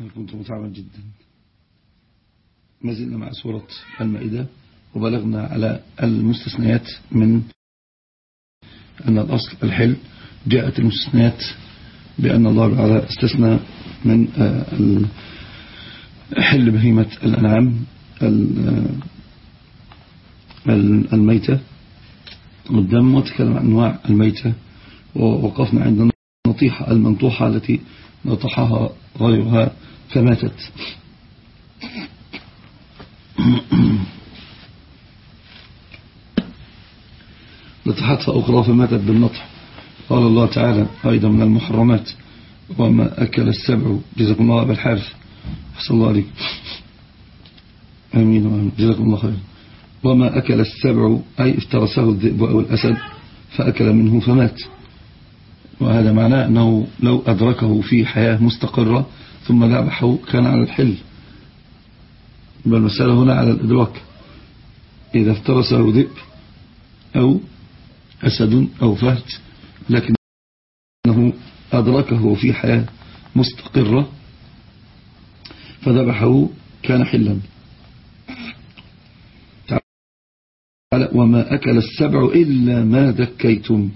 أنا كنت متعبا جدا. ما زلنا مع سورة المائدة وبلغنا على المستثنيات من أن الأصل الحل جاءت المستثنيات بأن الله تعالى استثنى من آه، حل بهيمة الأنعام آه، الميتة. والدم وتكلم عن أنواع الميتة. ووقفنا عند النطيحة المنطوحة التي نطحها غيرها. فماتت. نطحتها أخرى فماتت بالنطح. قال الله تعالى أيضا من المحرمات. وما أكل السبع. جزاكم الله بالحارث حسن الله عليك. أمين. وأمين جزاكم الله خير وما أكل السبع. أي افترسه الذئب أو الأسد. فأكل منه فمات. وهذا معناه أنه لو أدركه في حياة مستقرة ثم ذبحه كان على الحل. بل المسألة هنا على الإدراك. إذا افترسه ذئب أو أسد أو فهد لكنه أدركه في حياة مستقرة فذبحه كان حلا. وما أكل السبع إلا ما ذكيتم.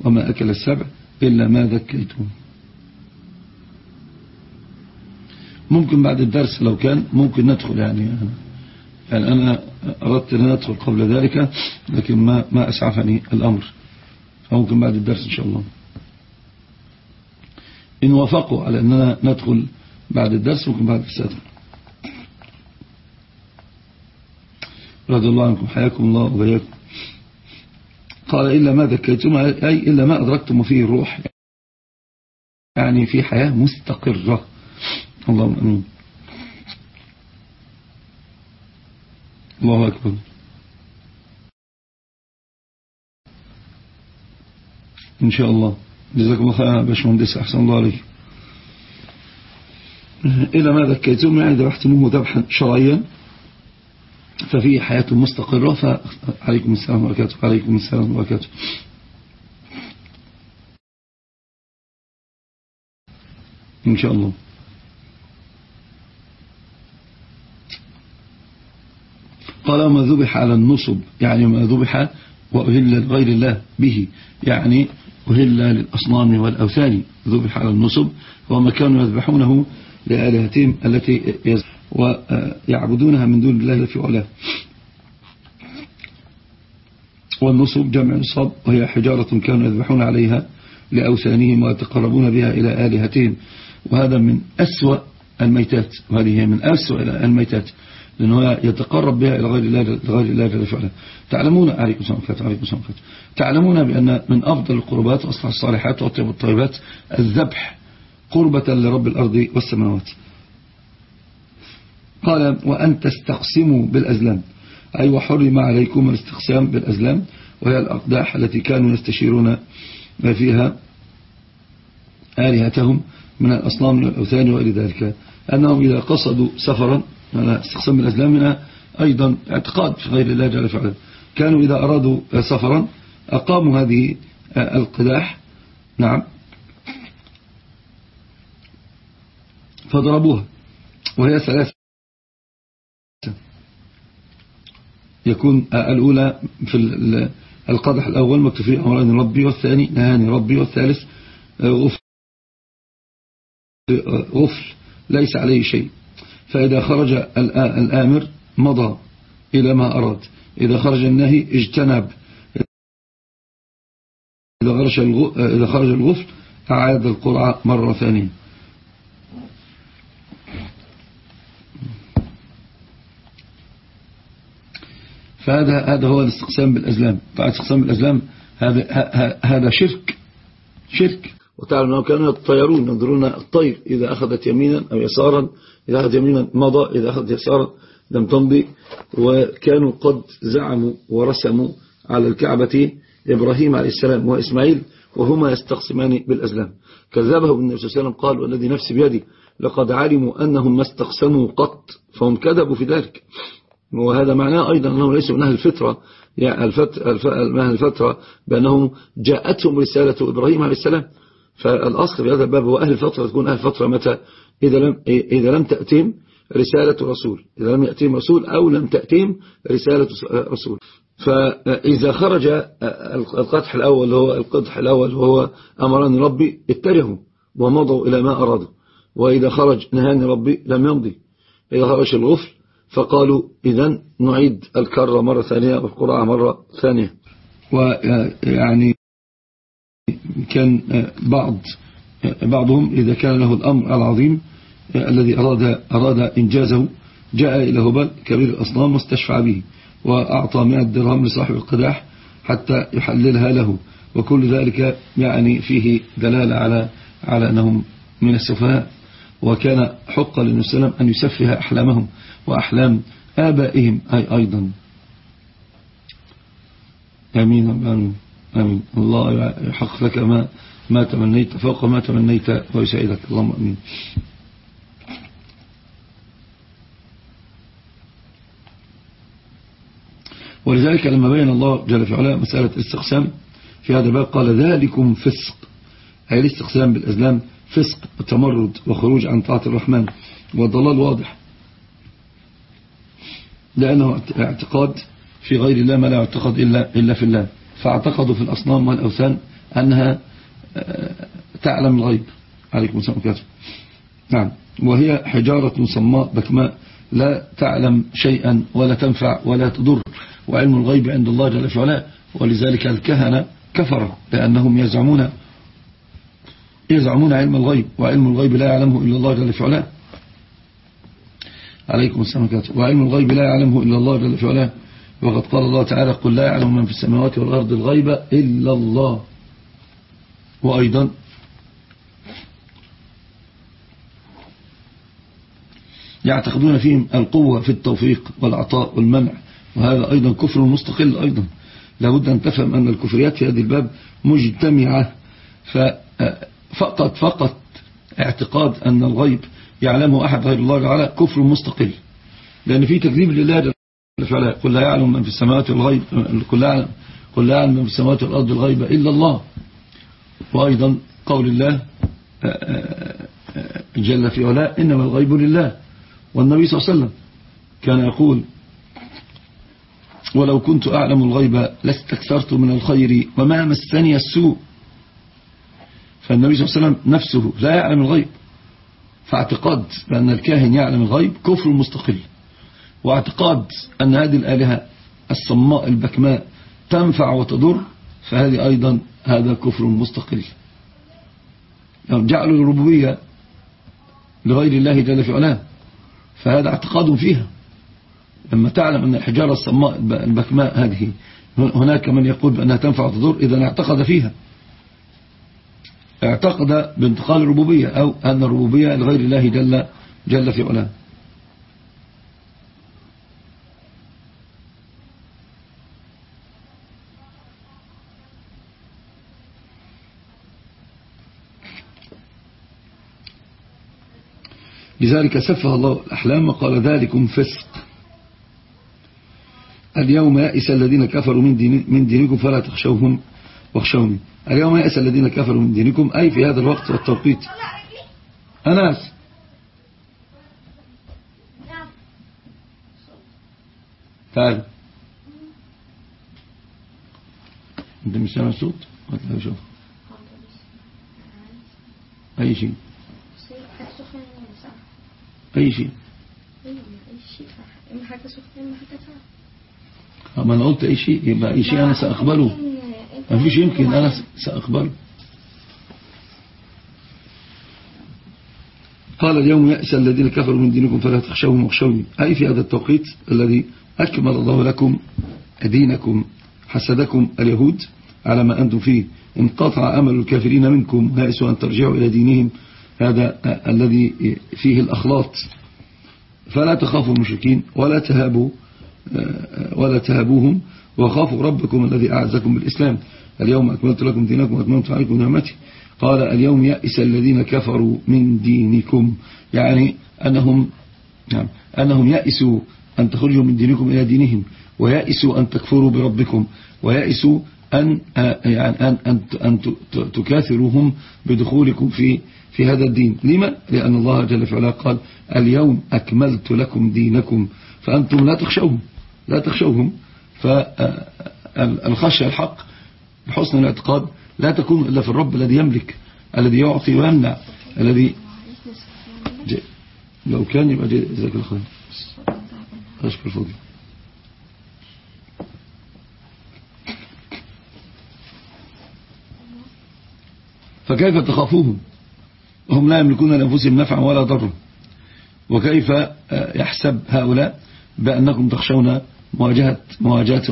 وما أكل السبع إلا ما ذكيتم. ممكن بعد الدرس لو كان ممكن ندخل يعني. يعني أنا أردت أن أدخل قبل ذلك لكن ما ما أسعفني الأمر. فممكن بعد الدرس إن شاء الله. إن وافقوا على أننا ندخل بعد الدرس ممكن بعد السادة رضي الله عنكم حياكم الله وبياكم قال إلا ما ذكيتم أي إلا ما أدركتم فيه الروح يعني في حياة مستقرة. اللهم أمين. الله أكبر. إن شاء الله. جزاكم الله خير باشمهندس أحسن الله عليك. إلى ما ذكيتم يعني ذبحتموه ذبحا شرعيا ففيه حياة مستقرة فعليكم السلام وبركاته. عليكم السلام وبركاته. إن شاء الله. قال ما ذبح على النصب يعني ما ذبح وأهل لغير الله به يعني أهل للأصنام والأوثان ذبح على النصب وما كانوا يذبحونه لآلهتهم التي ويعبدونها من دون الله في علاه والنصب جمع نصب وهي حجارة كانوا يذبحون عليها لأوثانهم ويتقربون بها إلى آلهتهم. وهذا من أسوأ الميتات وهذه من أسوأ الميتات. لأنه يتقرب بها إلى غير الله لغير الله جل وعلا. تعلمون عليكم السلام عليكم السلام تعلمون بأن من أفضل القربات وأصلح الصالحات وأطيب الطيبات الذبح قربة لرب الأرض والسماوات. قال وأن تستقسموا بالأزلام. أي وحرم عليكم الاستقسام بالأزلام. وهي الأقداح التي كانوا يستشيرون فيها آلهتهم من الأصنام والأوثان وإلى ذلك. أنهم إذا قصدوا سفرا استقسام بالأزلام منها أيضا اعتقاد في غير الله جل وعلا. كانوا إذا أرادوا سفرا أقاموا هذه القداح. نعم. فضربوها. وهي ثلاثة. يكون الأولى في القدح الأول مكتوب فيه أمرين ربي والثاني نهاني ربي والثالث غفل. ليس عليه شيء. فإذا خرج الآمر مضى إلى ما أراد. إذا خرج النهي اجتنب. إذا خرج الغفل أعاد القرعة مرة ثانية. فهذا هذا هو الاستقسام بالأزلام. فالاستقسام بالأزلام هذا هذا شرك. شرك. وتعلم أنهم كانوا يطيرون ينظرون الطير إذا أخذت يمينا أو يسارا إذا أخذت يمينا مضى إذا أخذت يسارا لم تمضي. وكانوا قد زعموا ورسموا على الكعبة إبراهيم عليه السلام وإسماعيل وهما يستقسمان بالأزلام. كذبه النبي صلى الله عليه وسلم قال والذي نفسي بيدي لقد علموا أنهم ما استقسموا قط فهم كذبوا في ذلك. وهذا معناه أيضا أنهم ليسوا من أهل الفترة يعني الفترة بأنهم جاءتهم رسالة إبراهيم عليه السلام. فالأصل في هذا الباب هو أهل الفترة تكون أهل الفترة متى؟ إذا لم, إذا لم تأتيهم رسالة رسول إذا لم يأتيهم رسول أو لم تأتيهم رسالة رسول فإذا خرج القدح الأول هو القدح الأول وهو أمران ربي اتجهوا ومضوا إلى ما أرادوا. وإذا خرج نهاني ربي لم يمضي. إذا خرج الغفل فقالوا إذا نعيد الكرة مرة ثانية والقراءة مرة ثانية. ويعني كان بعض بعضهم إذا كان له الأمر العظيم الذي أراد, أراد إنجازه جاء إلى هبل كبير الأصنام واستشفع به وأعطى 100 درهم لصاحب القداح حتى يحللها له. وكل ذلك يعني فيه دلالة على على أنهم من السفهاء. وكان حقا للنبي صلى الله عليه وسلم أن يسفه أحلامهم وأحلام آبائهم أي أيضا. آمين. آمين آمين الله يحقق لك ما ما تمنيت فوق ما تمنيت ويسعدك اللهم أمين. ولذلك لما بين الله جل في علاه مسألة الاستقسام في هذا الباب قال ذلكم فسق. أي الاستقسام بالأزلام فسق وتمرد وخروج عن طاعة الرحمن. والضلال واضح. لأنه اعتقاد في غير الله ما لا يعتقد إلا, إلا في الله. فاعتقدوا في الأصنام والأوثان أنها آه، تعلم الغيب. عليكم السلام عليكم نعم. وهي حجارة صماء بكماء لا تعلم شيئا ولا تنفع ولا تضر وعلم الغيب عند الله جل في ولذلك الكهنة كفروا لأنهم يزعمون يزعمون علم الغيب وعلم الغيب لا يعلمه إلا الله جل في عليكم السلام عليكم وعلم الغيب لا يعلمه إلا الله جل في وقد قال الله تعالى قل لا يعلم من في السماوات والأرض الغيب إلا الله. وأيضا يعتقدون فيهم القوة في التوفيق والعطاء والمنع وهذا أيضا كفر مستقل أيضا. لابد أن تفهم أن الكفريات في هذه الباب مجتمعة فقط فقط اعتقاد أن الغيب يعلمه أحد غير الله تعالى كفر مستقل. لأن في تكذيب لله قل لا يعلم من في السماوات والغيب قل لا قل لا يعلم من في السماوات والأرض الغيب إلا الله. وأيضا قول الله جل في علاء إنما الغيب لله. والنبي صلى الله عليه وسلم كان يقول ولو كنت أعلم الغيب لاستكثرت من الخير وما مسني السوء. فالنبي صلى الله عليه وسلم نفسه لا يعلم الغيب. فاعتقاد بأن الكاهن يعلم الغيب كفر مستقل. واعتقاد أن هذه الآلهة الصماء البكماء تنفع وتضر فهذه أيضا هذا كفر مستقل. يعني جعلوا الربوبية لغير الله جل في علاه فهذا اعتقاد فيها. لما تعلم أن الحجارة الصماء البكماء هذه هناك من يقول بأنها تنفع وتضر إذا اعتقد فيها. اعتقد بانتقال الربوبية أو أن الربوبية لغير الله جل, جل في علاه. لذلك سفه الله الأحلام وقال ذلكم فسق. اليوم يأس الذين كفروا من, دين من دينكم فلا تخشوهم واخشوني. اليوم يأس الذين كفروا من دينكم أي في هذا الوقت والتوقيت؟ أناس. تعال. أنت مش سامع الصوت؟ شوف. أي شيء. أي شيء. اي حاجة ما أنا قلت أي شيء يبقى أي شيء أنا سأقبله. ما فيش يمكن أنا سأقبله. قال اليوم يأس الذين كفروا من دينكم فلا تخشوهم واخشوني. أي في هذا التوقيت الذي أكمل الله لكم دينكم حسدكم اليهود على ما أنتم فيه. انقطع أمل الكافرين منكم يأسوا أن ترجعوا إلى دينهم هذا الذي فيه الأخلاط. فلا تخافوا المشركين ولا تهابوا ولا تهابوهم وخافوا ربكم الذي أعزكم بالإسلام. اليوم أكملت لكم دينكم وأتممت عليكم نعمتي. قال اليوم يأس الذين كفروا من دينكم. يعني أنهم نعم أنهم يأسوا أن تخرجوا من دينكم إلى دينهم ويأسوا أن تكفروا بربكم ويأسوا أن يعني أن أن أن تكاثروهم بدخولكم في في هذا الدين. لما؟ لأن الله جل في علاه قال اليوم أكملت لكم دينكم فأنتم لا تخشوهم. لا تخشوهم. فالخشية الحق بحسن الاعتقاد لا تكون إلا في الرب الذي يملك الذي يعطي ويمنع الذي لو كان يبقى جزاك الله خير. أشكر فضل فكيف تخافوهم؟ وهم لا يملكون لأنفسهم نفعا ولا ضرا. وكيف يحسب هؤلاء بأنكم تخشون مواجهة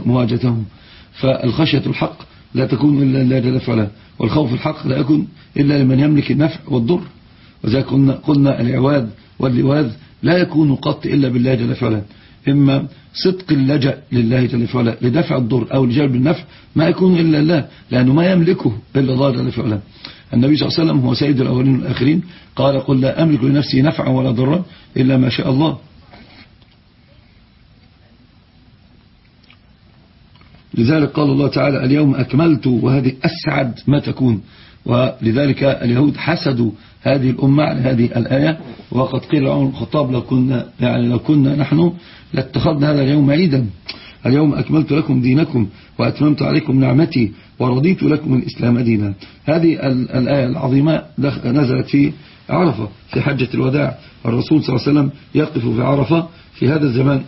مواجهتهم؟ فالخشية الحق لا تكون إلا لله جل وعلا والخوف الحق لا يكون إلا لمن يملك النفع والضر. وذلك قلنا, قلنا الإعواد واللواذ لا يكون قط إلا بالله جل وعلا. إما صدق اللجأ لله جل وعلا لدفع الضر أو لجلب النفع ما يكون إلا الله لأنه ما يملكه إلا الله جل وعلا. النبي صلى الله عليه وسلم هو سيد الأولين والآخرين. قال قل لا أملك لنفسي نفعا ولا ضرا إلا ما شاء الله. لذلك قال الله تعالى اليوم أكملت وهذه أسعد ما تكون. ولذلك اليهود حسدوا هذه الأمة على هذه الآية. وقد قيل عمر الخطاب لو كنا, يعني لو كنا نحن لاتخذنا هذا اليوم عيدا. اليوم أكملت لكم دينكم وأتممت عليكم نعمتي ورضيت لكم الإسلام دينا. هذه الآية العظيمة نزلت في عرفة في حجة الوداع. الرسول صلى الله عليه وسلم يقف في عرفة في هذا الزمان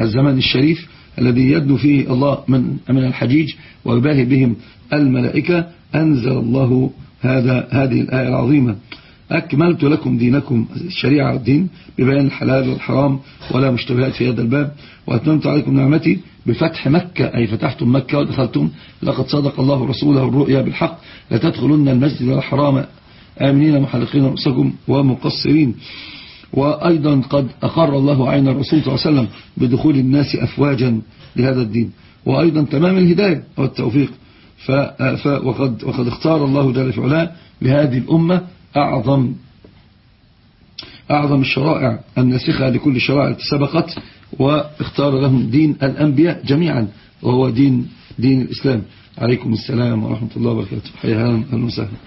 الزمان الشريف الذي يدنو فيه الله من من الحجيج ويباهي بهم الملائكة. أنزل الله هذا هذه الآية العظيمة. أكملت لكم دينكم الشريعة والدين ببيان الحلال والحرام ولا مشتبهات في هذا الباب وأتممت عليكم نعمتي بفتح مكة أي فتحتم مكة ودخلتم. لقد صدق الله رسوله الرؤيا بالحق لتدخلن المسجد الحرام. آمنين محلقين رؤوسكم ومقصرين. وأيضا قد أقر الله عين الرسول صلى الله عليه وسلم بدخول الناس أفواجا لهذا الدين. وأيضا تمام الهداية والتوفيق. وقد, وقد اختار الله جل في لهذه الأمة أعظم أعظم الشرائع الناسخة لكل التي سبقت واختار لهم دين الأنبياء جميعا وهو دين دين الإسلام. عليكم السلام ورحمة الله وبركاته. حيا أهلا وسهلا.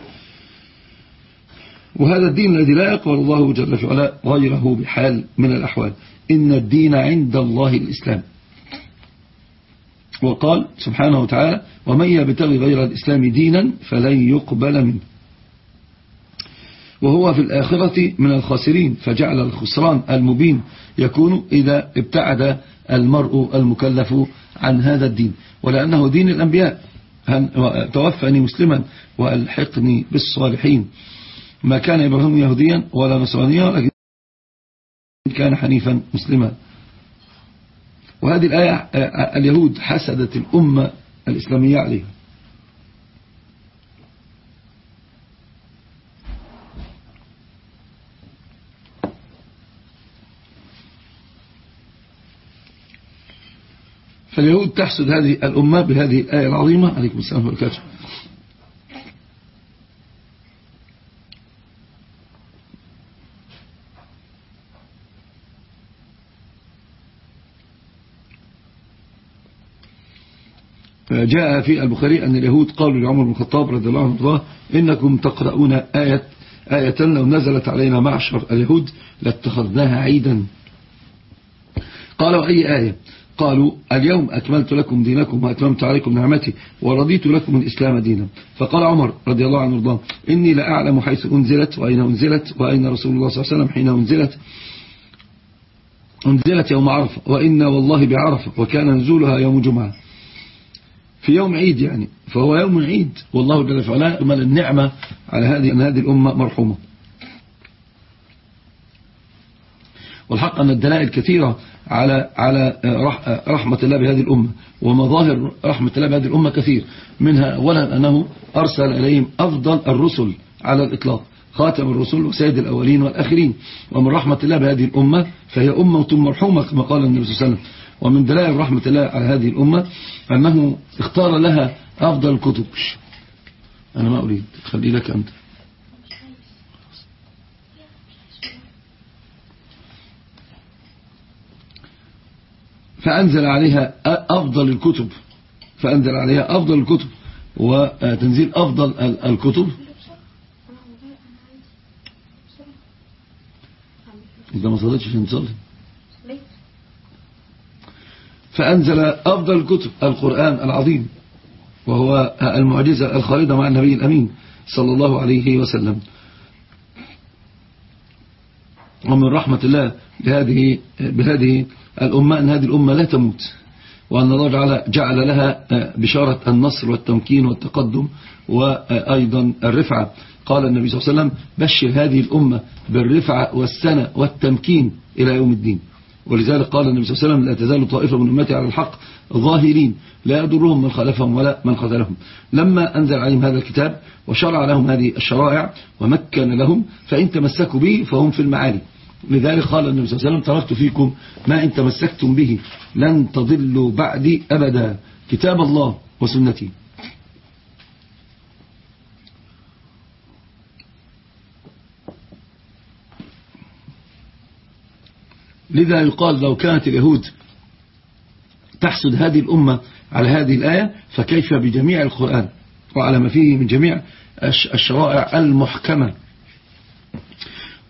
وهذا الدين الذي لا يقبل الله جل وعلا غيره بحال من الأحوال. إن الدين عند الله الإسلام. وقال سبحانه وتعالى ومن يبتغي غير الإسلام دينا فلن يقبل منه. وهو في الآخرة من الخاسرين فجعل الخسران المبين يكون إذا ابتعد المرء المكلف عن هذا الدين. ولأنه دين الأنبياء. توفني مسلما وألحقني بالصالحين. ما كان إبراهيم يهوديا ولا نصرانيا ولكن كان حنيفا مسلما. وهذه الآية اليهود حسدت الأمة الإسلامية عليها. فاليهود تحسد هذه الأمة بهذه الآية العظيمة. عليكم السلام وبركاته جاء في البخاري أن اليهود قالوا لعمر بن الخطاب رضي الله عنه إنكم تقرؤون آية, آية لو نزلت علينا معشر اليهود لاتخذناها عيدا. قالوا أي آية؟ قالوا اليوم أكملت لكم دينكم وأتممت عليكم نعمتي ورضيت لكم الإسلام دينا. فقال عمر رضي الله عنه رضاه إني لأعلم حيث أنزلت وأين أنزلت وأين رسول الله صلى الله عليه وسلم حين أنزلت. أنزلت يوم عرفة وإن والله بعرفة وكان نزولها يوم جمعة. في يوم عيد يعني فهو يوم عيد. والله جل وعلا أمل النعمة على هذه أن هذه الأمة مرحومة. والحق أن الدلائل كثيرة على على رحمة الله بهذه الأمة ومظاهر رحمة الله بهذه الأمة كثير منها أولا أنه أرسل إليهم أفضل الرسل على الإطلاق خاتم الرسل وسيد الأولين والآخرين ومن رحمة الله بهذه الأمة فهي أمة مرحومة كما قال النبي صلى الله عليه وسلم. ومن دلائل رحمة الله على هذه الأمة أنه اختار لها أفضل الكتب. أنا ما أريد خلي لك أنت. فأنزل عليها أفضل الكتب فأنزل عليها أفضل الكتب وتنزيل أفضل الكتب. انت ما صليتش عشان تصلي؟ فأنزل أفضل الكتب القرآن العظيم وهو المعجزة الخالدة مع النبي الأمين صلى الله عليه وسلم. ومن رحمة الله بهذه, بهذه الأمة أن هذه الأمة لا تموت وأن الله جعل, جعل لها بشارة النصر والتمكين والتقدم وأيضا الرفعة. قال النبي صلى الله عليه وسلم بشر هذه الأمة بالرفعة والسنة والتمكين إلى يوم الدين. ولذلك قال النبي صلى الله عليه وسلم لا تزال طائفة من أمتي على الحق ظاهرين لا يضرهم من خالفهم ولا من خذلهم. لما أنزل عليهم هذا الكتاب وشرع لهم هذه الشرائع ومكن لهم فإن تمسكوا به فهم في المعالي لذلك قال النبي صلى الله عليه وسلم تركت فيكم ما إن تمسكتم به لن تضلوا بعدي أبدا. كتاب الله وسنتي. لذا يقال لو كانت اليهود تحسد هذه الأمة على هذه الآية فكيف بجميع القرآن؟ وعلى ما فيه من جميع الشرائع المحكمة.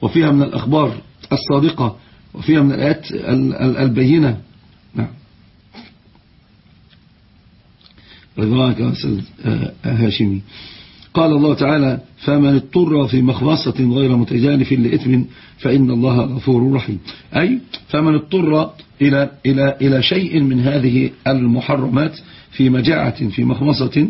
وفيها من الأخبار الصادقة وفيها من الآيات البينة. نعم. رضوانك أستاذ هاشمي. قال الله تعالى فمن اضطر في مخبصة غير متجانف لإثم فإن الله غفور رحيم. أي فمن اضطر إلى, إلى, إلى شيء من هذه المحرمات في مجاعة في مخمصة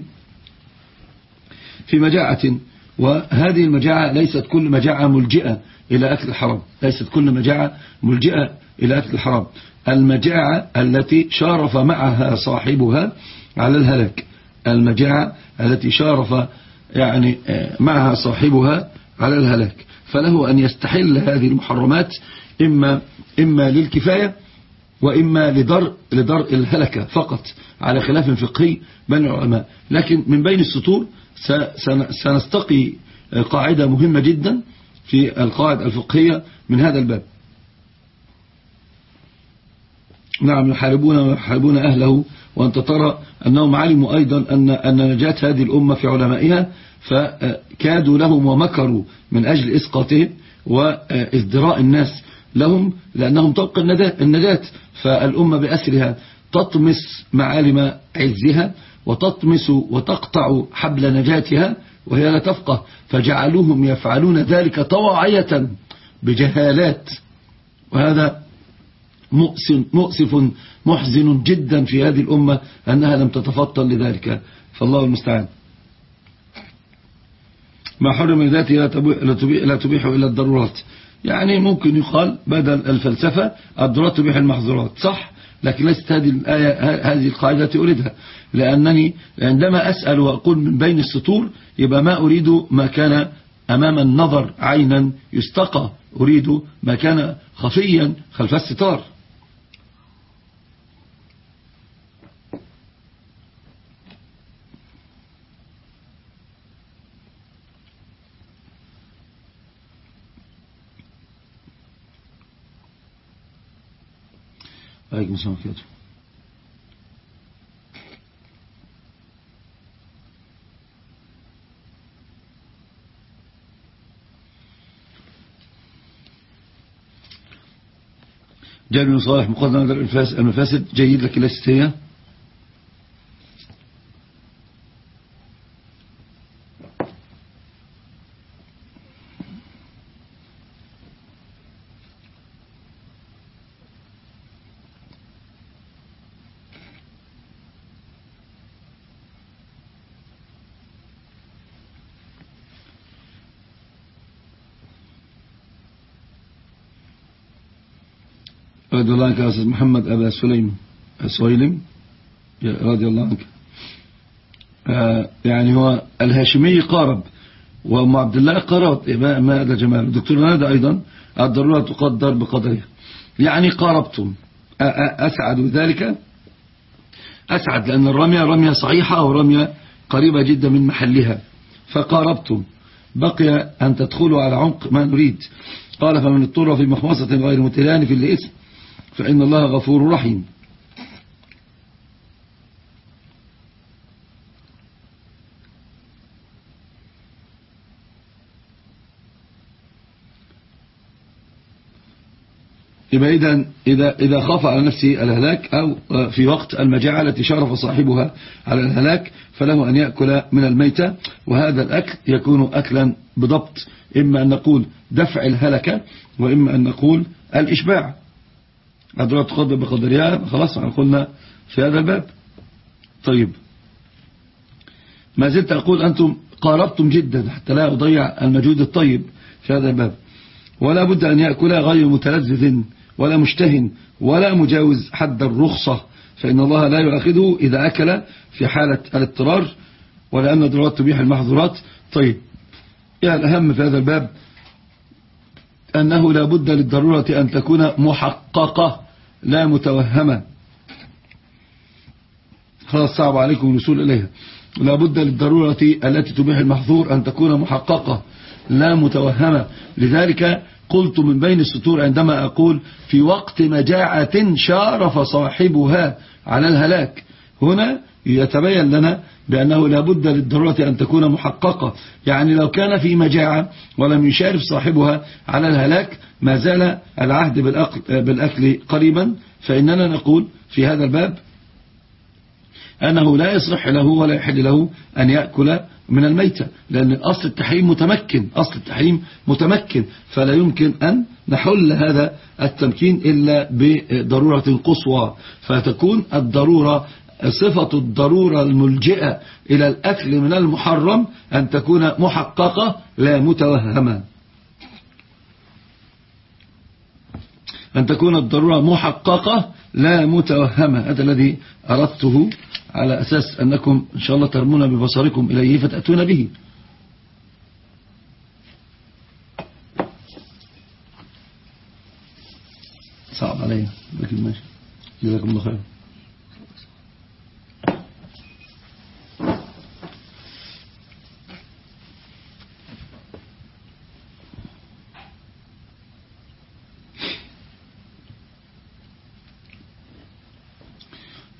في مجاعة وهذه المجاعة ليست كل مجاعة ملجئة إلى أكل الحرام. ليست كل مجاعة ملجئة إلى أكل الحرام. المجاعة التي شارف معها صاحبها على الهلاك. المجاعة التي شارف يعني معها صاحبها على الهلاك. فله أن يستحل هذه المحرمات إما, إما للكفاية وإما لدر لدرء الهلكة فقط على خلاف فقهي بين العلماء. لكن من بين السطور سنستقي قاعدة مهمة جدا في القواعد الفقهية من هذا الباب. نعم يحاربون ويحاربون أهله وأنت ترى أنهم علموا أيضا أن, أن نجاة هذه الأمة في علمائها فكادوا لهم ومكروا من أجل إسقاطهم وإزدراء الناس لهم لأنهم طبق النجاة فالأمة بأسرها تطمس معالم عزها وتطمس وتقطع حبل نجاتها وهي لا تفقه فجعلوهم يفعلون ذلك طواعية بجهالات. وهذا مؤسف محزن جدا في هذه الأمة أنها لم تتفطن لذلك. فالله المستعان. ما حرم ذاته لا تبيح إلا الضرورات. يعني ممكن يقال بدل الفلسفة الضرورات تبيح المحظورات صح؟ لكن ليست هذه الآية هذه القاعدة التي أريدها. لأنني عندما أسأل وأقول من بين السطور يبقى ما أريد ما كان أمام النظر عينا يستقى. أريد ما كان خفيا خلف الستار. عليكم السلام عليكم جابر بن صالح مقدمة المفاسد جيد لكن ليست هي رضي الله عنك يا أستاذ محمد أبا سليم سويلم رضي الله عنك. آه يعني هو الهاشمي قارب وأم عبد الله قاربت ما هذا جمال. الدكتور هذا أيضا الضرورة تقدر بقدرها. يعني قاربتم. أسعد ذلك؟ أسعد لأن الرمية رمية صحيحة أو رمية قريبة جدا من محلها. فقاربتم. بقي أن تدخلوا على عمق ما نريد. قال فمن اضطر في مخمصة غير متلان في الاسم فإن الله غفور رحيم. يبقى إذا إذا إذا خاف على نفسه الهلاك أو في وقت المجاعة التي شرف صاحبها على الهلاك فله أن يأكل من الميتة وهذا الأكل يكون أكلا بضبط. إما أن نقول دفع الهلكة وإما أن نقول الإشباع. أدرى تقدر بقدرها خلاص قلنا في هذا الباب. طيب. ما زلت أقول أنتم قاربتم جدا حتى لا أضيع المجهود الطيب في هذا الباب. ولا بد أن يأكل غير متلذذ ولا مشتهن ولا مجاوز حد الرخصة فإن الله لا يؤاخذه إذا أكل في حالة الاضطرار ولأن الضرورات تبيح المحظورات. طيب. يعني الأهم في هذا الباب؟ أنه لا بد للضرورة أن تكون محققة لا متوهمة. خلاص صعب عليكم الوصول إليها. لا بد للضرورة التي تبيح المحظور أن تكون محققة لا متوهمة. لذلك قلت من بين السطور عندما أقول في وقت مجاعة شارف صاحبها على الهلاك. هنا يتبين لنا بأنه لا بد للضرورة أن تكون محققة. يعني لو كان في مجاعة ولم يشارف صاحبها على الهلاك ما زال العهد بالأكل قريبا. فإننا نقول في هذا الباب أنه لا يصح له ولا يحل له أن يأكل من الميتة لأن أصل التحريم متمكن أصل التحريم متمكن. فلا يمكن أن نحل هذا التمكين إلا بضرورة قصوى. فتكون الضرورة صفة الضرورة الملجئة إلى الأكل من المحرم أن تكون محققة لا متوهمة. أن تكون الضرورة محققة لا متوهمة. هذا الذي أردته على أساس أنكم إن شاء الله ترمون ببصركم إليه فتأتون به. صعب علي لكن ماشي. جزاكم الله خير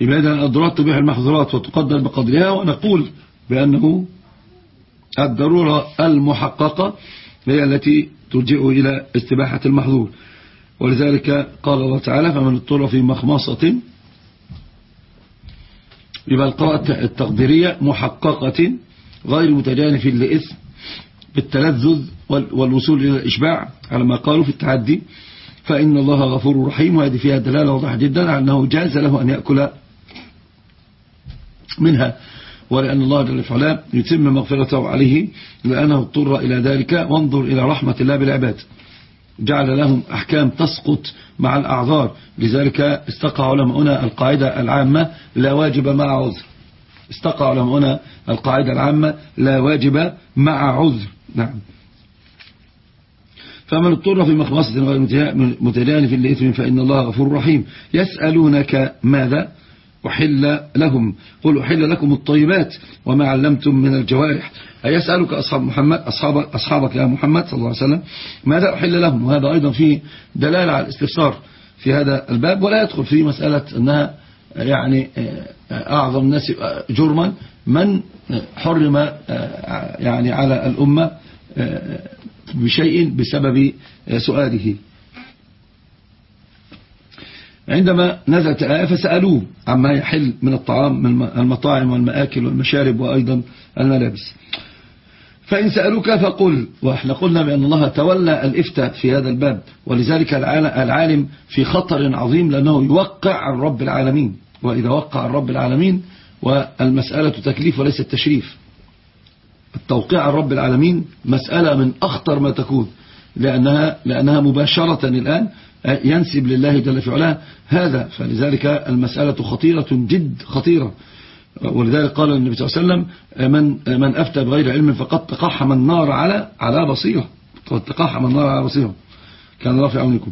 لماذا الضرورات تبيح المحظورات وتقدر بقدرها ونقول بأنه الضرورة المحققة هي التي ترجع إلى استباحة المحظور. ولذلك قال الله تعالى فمن اضطر في مخمصة يبقى القراءة التقديرية محققة غير متجانف لإثم بالتلذذ والوصول إلى الإشباع على ما قالوا في التعدي فإن الله غفور رحيم. وهذه فيها دلالة واضحة جدا على أنه جاز له أن يأكل منها ولأن الله جل وعلا يتم مغفرته عليه لأنه اضطر إلى ذلك وانظر إلى رحمة الله بالعباد. جعل لهم أحكام تسقط مع الأعذار. لذلك استقع علماؤنا القاعدة العامة لا واجب مع عذر. استقع علماؤنا القاعدة العامة لا واجب مع عذر. نعم. فمن اضطر في مخمصة غير متجانف لإثم فإن الله غفور رحيم. يسألونك ماذا؟ أحل لهم. قل أحل لكم الطيبات وما علمتم من الجوارح. أيسألك أصحاب محمد أصحابك, أصحابك يا محمد صلى الله عليه وسلم ماذا أحل لهم؟ وهذا أيضا فيه دلالة على الاستفسار في هذا الباب ولا يدخل في مسألة أنها يعني أعظم الناس جرما. من حرم يعني على الأمة بشيء بسبب سؤاله. عندما نزلت الآية فسألوه عما يحل من الطعام من المطاعم والمآكل والمشارب وأيضا الملابس. فإن سألوك فقل وإحنا قلنا بأن الله تولى الإفتاء في هذا الباب ولذلك العالم في خطر عظيم لأنه يوقع عن رب العالمين. وإذا وقع عن رب العالمين والمسألة تكليف وليس التشريف. التوقيع عن رب العالمين مسألة من أخطر ما تكون لأنها, لأنها مباشرة الآن ينسب لله جل في علاه هذا. فلذلك المسألة خطيرة جد خطيرة. ولذلك قال النبي صلى الله عليه وسلم من من أفتى بغير علم فقد تقحم النار على على بصيرة. قد تقحم النار على بصيرة. كان رافع عونكم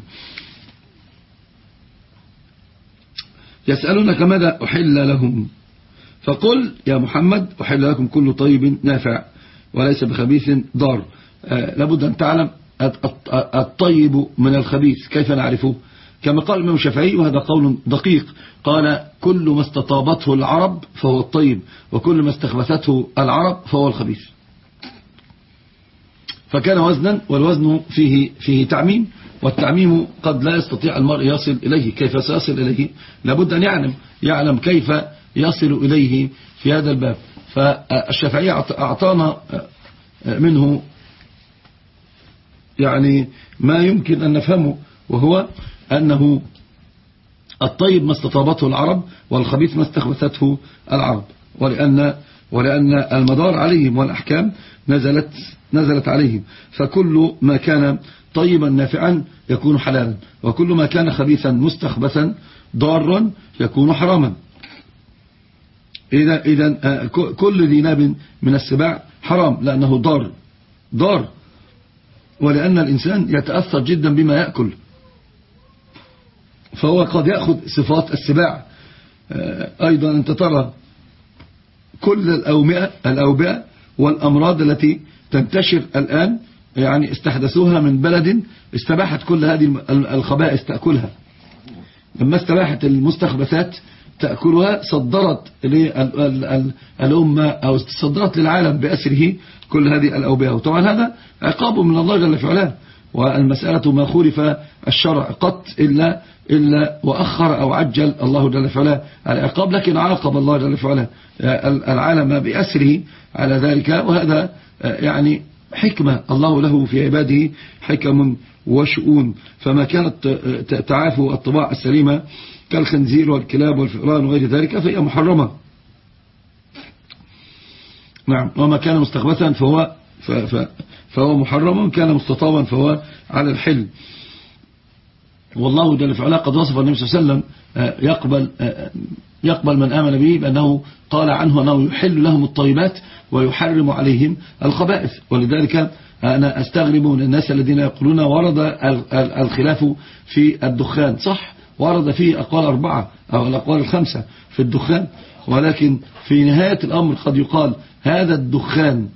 يسألونك ماذا أحل لهم؟ فقل يا محمد أحل لكم كل طيب نافع وليس بخبيث ضار. لابد أن تعلم الطيب من الخبيث كيف نعرفه؟ كما قال الإمام الشافعي وهذا قول دقيق قال كل ما استطابته العرب فهو الطيب وكل ما استخبثته العرب فهو الخبيث. فكان وزنا والوزن فيه, فيه تعميم والتعميم قد لا يستطيع المرء يصل إليه. كيف سيصل إليه؟ لابد أن يعلم يعلم كيف يصل إليه في هذا الباب. فالشافعية أعطانا منه يعني ما يمكن أن نفهمه وهو أنه الطيب ما استطابته العرب والخبيث ما استخبثته العرب. ولأن ولأن المدار عليهم والأحكام نزلت نزلت عليهم. فكل ما كان طيبا نافعا يكون حلالا وكل ما كان خبيثا مستخبثا ضارا يكون حراما. إذا إذا آه، كل ذي ناب من السباع حرام لأنه ضار ضار. ولأن الإنسان يتأثر جدا بما يأكل. فهو قد يأخذ صفات السباع. آه، أيضا أنت ترى كل الأومئة الأوبئة والأمراض التي تنتشر الآن يعني استحدثوها من بلد استباحت كل هذه الخبائث تأكلها. لما استباحت المستخبثات تأكلها صدرت للأمة أو صدرت للعالم بأسره كل هذه الأوبئة. وطبعا هذا عقاب من الله جل في والمسألة ما خولف الشرع قط إلا, إلا وأخر أو عجل الله جل في العقاب لكن عاقب الله جل في العالم بأسره على ذلك وهذا يعني حكمة الله له في عباده حكم وشؤون. فما كانت تعافوا الطباع السليمة كالخنزير والكلاب والفئران وغير ذلك فهي محرمة. نعم. وما كان مستخبثا فهو فهو محرم كان مستطاوا فهو على الحل. والله جل وعلا قد وصف النبي صلى الله عليه وسلم آه، يقبل آه، يقبل من آمن به بأنه قال عنه أنه يحل لهم الطيبات ويحرم عليهم الخبائث. ولذلك أنا أستغرب من الناس الذين يقولون ورد الخلاف في الدخان. صح ورد فيه أقوال أربعة أو الأقوال الخمسة في الدخان ولكن في نهاية الأمر قد يقال هذا الدخان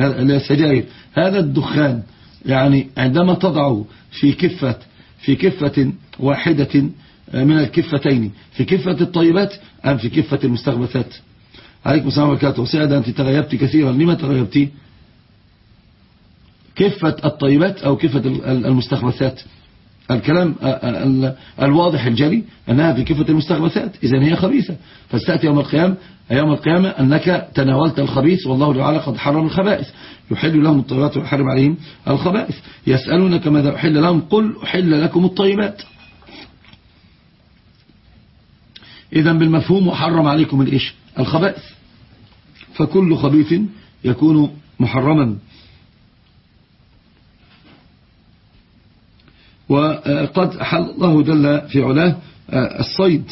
السجاير هذا الدخان يعني عندما تضعه في كفة في كفة واحدة من الكفتين في كفة الطيبات أم في كفة المستغبثات؟ عليكم السلام وبركاته. وسعد أنت تغيبت كثيرا. لما تغيبت كفة الطيبات أو كفة المستغبثات؟ الكلام الواضح الجلي أنها في كفة المستغبثات إذا هي خبيثة. فستأتي يوم القيامة يوم القيامة أنك تناولت الخبيث والله تعالى قد حرم الخبائث. يحل لهم الطيبات ويحرم عليهم الخبائث. يسألونك ماذا أحل لهم؟ قل أحل لكم الطيبات. إذا بالمفهوم وحرم عليكم الإيش؟ الخبائث. فكل خبيث يكون محرما. وقد حل الله جل في علاه آه، الصيد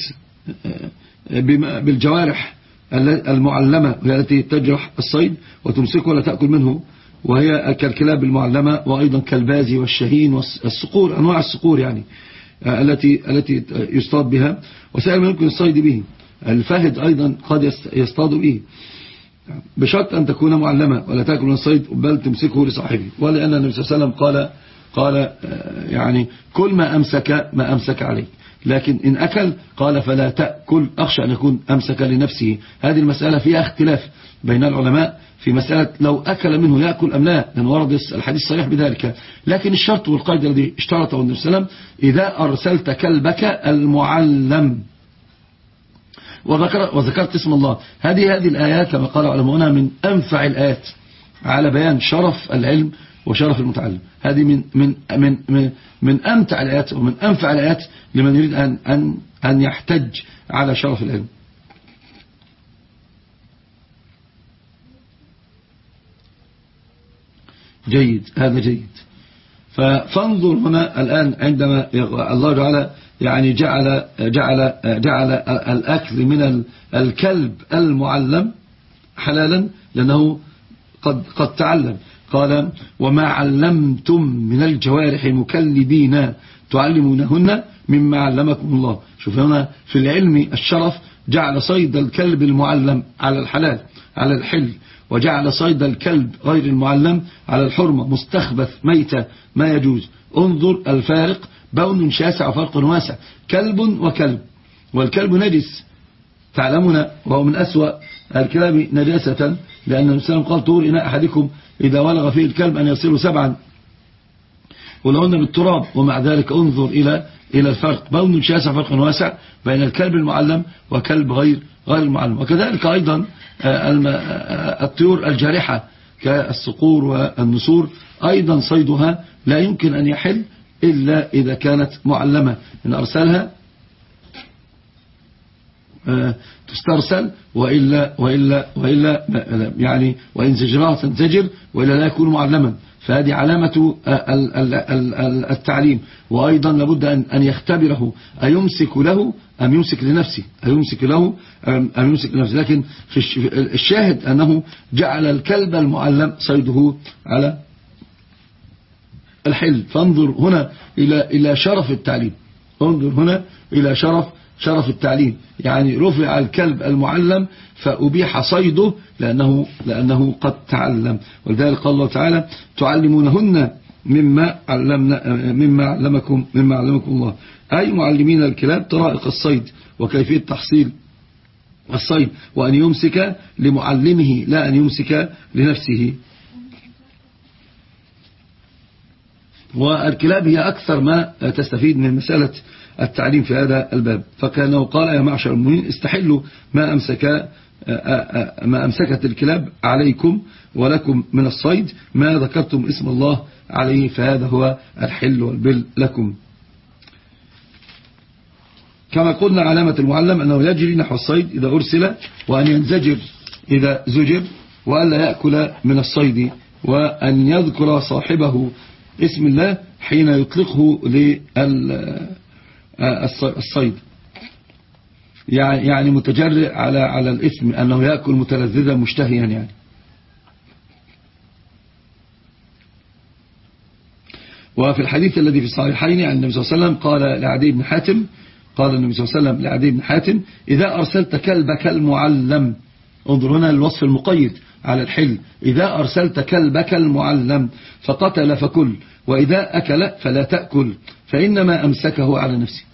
آه، بالجوارح المعلمة التي تجرح الصيد وتمسكه ولا تأكل منه وهي كالكلاب المعلمة وأيضا كالبازي والشهين والصقور أنواع الصقور يعني آه، التي التي يصطاد بها وسائل ما يمكن الصيد به. الفهد أيضا قد يصطاد به. بشرط أن تكون معلمة ولا تأكل من الصيد بل تمسكه لصاحبه. ولأن النبي صلى الله عليه وسلم قال قال آه، يعني كل ما أمسك ما أمسك عليه لكن إن أكل قال فلا تأكل أخشى أن يكون أمسك لنفسه. هذه المسألة فيها اختلاف بين العلماء في مسألة لو أكل منه يأكل أم لا لأن ورد الحديث صحيح بذلك. لكن الشرط والقاعدة الذي اشترطه النبي صلى الله عليه وسلم إذا أرسلت كلبك المعلم. وذكر وذكرت اسم الله. هذه هذه الآيات كما قال علماؤنا من أنفع الآيات. على بيان شرف العلم وشرف المتعلم. هذه من من من من, أمتع الآيات ومن أنفع الآيات لمن يريد أن أن أن يحتج على شرف العلم. جيد هذا جيد. فانظر هنا الآن عندما الله تعالى يعني جعل جعل جعل الأكل من الكلب المعلم حلالا لأنه قد قد تعلم. قال وما علمتم من الجوارح مكلبين تعلمونهن مما علمكم الله. شوف هنا في العلم الشرف جعل صيد الكلب المعلم على الحلال على الحل وجعل صيد الكلب غير المعلم على الحرمة مستخبث ميتة ما يجوز. انظر الفارق بون شاسع وفرق واسع كلب وكلب والكلب نجس تعلمون وهو من أسوأ الكلاب نجاسة لأن النبي قال طول إناء أحدكم إذا ولغ فيه الكلب أن يصير سبعا. ولو أن بالتراب ومع ذلك انظر إلى إلى الفرق. بون شاسع فرق واسع بين الكلب المعلم وكلب غير غير المعلم. وكذلك أيضا آه، آه، الطيور الجارحة كالصقور والنسور. أيضا صيدها لا يمكن أن يحل إلا إذا كانت معلمة. إن أرسلها آه، تسترسل وإلا, وإلا, وإلا يعني وإن زجرها تنزجر وإلا لا يكون معلما. فهذه علامة التعليم. وأيضا لابد أن يختبره. أيمسك له أم يمسك لنفسه؟ أيمسك له أم يمسك لنفسه؟ لكن في الشاهد أنه جعل الكلب المعلم صيده على الحل فانظر هنا إلى إلى شرف التعليم. انظر هنا إلى شرف شرف التعليم. يعني رفع الكلب المعلم فأبيح صيده لأنه, لأنه قد تعلم. ولذلك قال الله تعالى تعلمونهن مما علمنا مما علمكم مما علمكم الله. أي معلمين الكلاب طرائق الصيد وكيفية تحصيل الصيد وأن يمسك لمعلمه لا أن يمسك لنفسه. والكلاب هي أكثر ما تستفيد من مسألة التعليم في هذا الباب. فكأنه قال يا معشر المؤمنين استحلوا ما أمسك ما أمسكت الكلاب عليكم ولكم من الصيد ما ذكرتم اسم الله عليه فهذا هو الحل والبل لكم. كما قلنا علامة المعلم أنه يجري نحو الصيد إذا أرسل وأن ينزجر إذا زجر وألا يأكل من الصيد وأن يذكر صاحبه اسم الله حين يطلقه للصيد يعني متجرئ على على الإثم أنه يأكل متلذذا مشتهيا يعني. وفي الحديث الذي في الصحيحين عن النبي صلى الله عليه وسلم قال لعدي بن حاتم قال النبي صلى الله عليه وسلم لعدي بن حاتم إذا أرسلت كلبك المعلم انظر هنا الوصف المقيد على الحل إذا أرسلت كلبك المعلم فقتل فكل وإذا أكل فلا تأكل فإنما أمسكه على نفسه.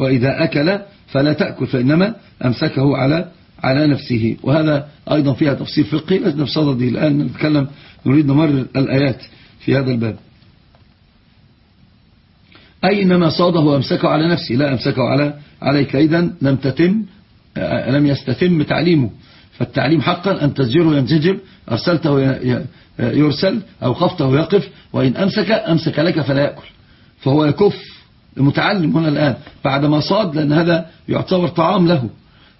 وإذا أكل فلا تأكل فإنما أمسكه على على نفسه. وهذا أيضا فيها تفسير فقهي لازم في صدده الآن نتكلم نريد نمرر الآيات في هذا الباب. أي إنما صاده وأمسكه على نفسه لا أمسكه على عليك. إذا لم تتم لم يستتم تعليمه. فالتعليم حقا أن تزجره ينزجر أرسلته يرسل أو خفته يقف وإن أمسك أمسك لك فلا يأكل. فهو يكف. المتعلم هنا الآن بعدما صاد لأن هذا يعتبر طعام له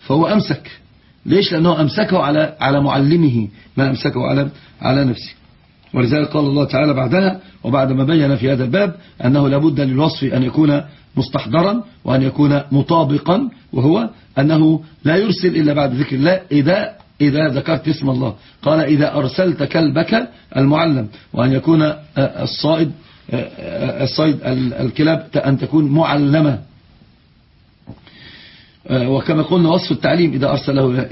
فهو أمسك. ليش؟ لأنه أمسكه على على معلمه ما أمسكه على على نفسه. ولذلك قال الله تعالى بعدها وبعد ما بين في هذا الباب أنه لابد للوصف أن يكون مستحضرا وأن يكون مطابقا وهو أنه لا يرسل إلا بعد ذكر الله إذا إذا ذكرت اسم الله. قال إذا أرسلت كلبك المعلم وأن يكون الصائد الصيد الكلاب أن تكون معلمة. وكما قلنا وصف التعليم إذا أرسله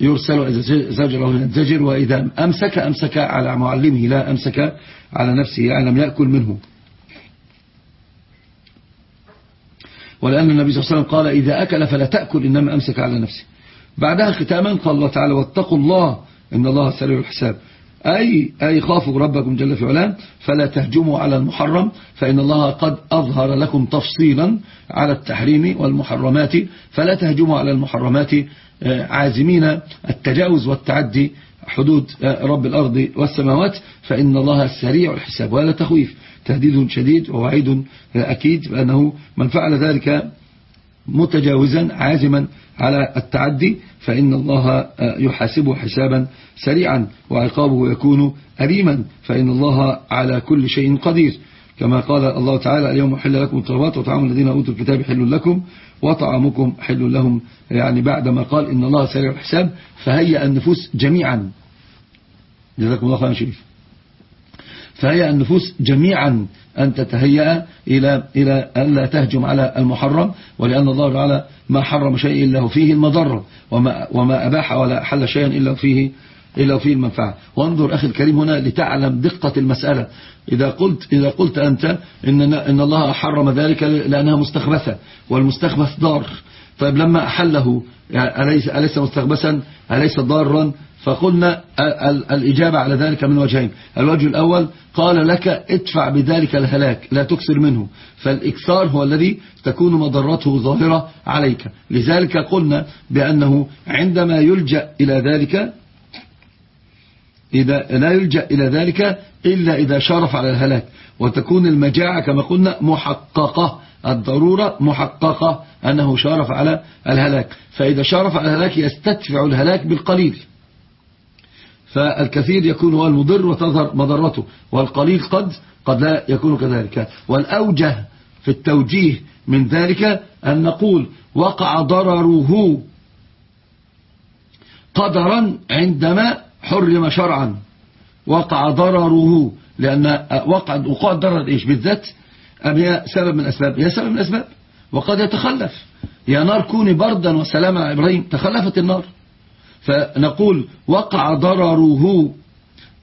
يرسل وإذا زجره ينزجر وإذا أمسك أمسك على معلمه لا أمسك على نفسه يعني لم يأكل منه. ولأن النبي صلى الله عليه وسلم قال إذا أكل فلا تأكل إنما أمسك على نفسه. بعدها ختاما قال الله تعالى واتقوا الله إن الله سريع الحساب. أي, أي خافوا ربكم جل في علام فلا تهجموا على المحرم فإن الله قد أظهر لكم تفصيلا على التحريم والمحرمات فلا تهجموا على المحرمات آه، عازمين التجاوز والتعدي حدود آه، رب الأرض والسماوات فإن الله سريع الحساب وهذا تخويف. تهديد شديد ووعيد آه، أكيد بأنه من فعل ذلك متجاوزا عازما على التعدي فإن الله يحاسبه حسابا سريعا وعقابه يكون أليما فإن الله على كل شيء قدير. كما قال الله تعالى اليوم حل لكم الطلبات وطعام الذين أوتوا الكتاب حل لكم وطعامكم حل لهم. يعني بعدما قال إن الله سريع الحساب فهيأ النفوس جميعا. جزاكم الله خيرا شريف. فهي النفوس جميعا أن تتهيأ إلى إلى أن لا تهجم على المحرم ولأن الله تعالى ما حرم شيء إلا فيه المضرة وما, وما أباح ولا حل شيئا إلا فيه إلا فيه المنفعة. وانظر أخي الكريم هنا لتعلم دقة المسألة. إذا قلت, إذا قلت أنت إن, إن الله حرم ذلك لأنها مستخبثة والمستخبث ضار. طيب لما أحله أليس, أليس مستغبسا أليس ضارا؟ فقلنا الإجابة على ذلك من وجهين. الوجه الأول قال لك ادفع بذلك الهلاك لا تكسر منه. فالإكثار هو الذي تكون مضرته ظاهرة عليك. لذلك قلنا بأنه عندما يلجأ إلى ذلك إذا لا يلجأ إلى ذلك إلا إذا شرف على الهلاك. وتكون المجاعة كما قلنا محققة الضرورة محققة أنه شارف على الهلاك. فإذا شارف على الهلاك يستدفع الهلاك بالقليل. فالكثير يكون هو المضر وتظهر مضرته والقليل قد قد لا يكون كذلك. والأوجه في التوجيه من ذلك أن نقول وقع ضرره قدرا عندما حرم شرعا. وقع ضرره لأن وقع الضرر إيش بالذات؟ أم هي سبب من الأسباب؟ هي سبب من الأسباب. وقد يتخلف. يا نار كوني بردا وسلاما على إبراهيم تخلفت النار. فنقول وقع ضرره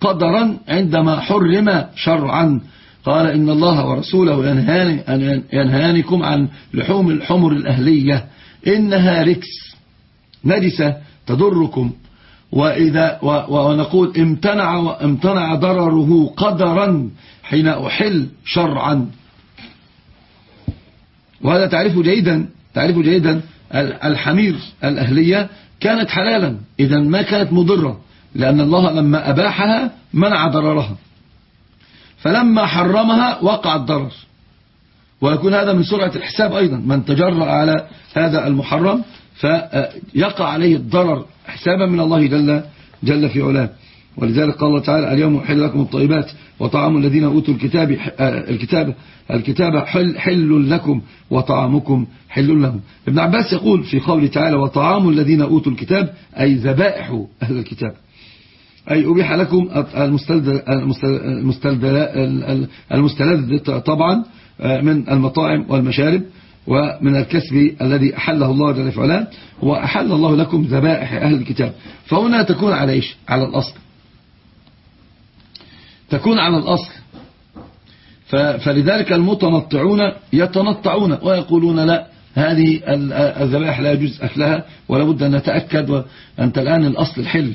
قدرا عندما حرم شرعا. قال إن الله ورسوله ينهان ينهانكم عن لحوم الحمر الأهلية. إنها ركس نجسة تضركم. وإذا ونقول امتنع امتنع ضرره قدرا حين أحل شرعا. وهذا تعرفه جيدا تعرفه جيدا الحمير الأهلية كانت حلالا. إذا ما كانت مضرة. لأن الله لما أباحها منع ضررها. فلما حرمها وقع الضرر. ويكون هذا من سرعة الحساب أيضا. من تجرأ على هذا المحرم فيقع عليه الضرر حسابا من الله جل, جل في علاه. ولذلك قال الله تعالى اليوم أحل لكم الطيبات وطعام الذين أوتوا الكتاب الكتاب الكتاب حل, حل لكم وطعامكم حل لهم. ابن عباس يقول في قوله تعالى وطعام الذين أوتوا الكتاب أي ذبائح أهل الكتاب. أي أبيح لكم المستلذ طبعا من المطاعم والمشارب ومن الكسب الذي أحله الله جل وعلا وأحل الله لكم ذبائح أهل الكتاب. فهنا تكون على إيش؟ على الأصل. تكون على الأصل. فلذلك المتنطعون يتنطعون ويقولون لا هذه الذبائح لا يجوز أكلها ولا بد أن نتأكد وأنت الآن الأصل الحل.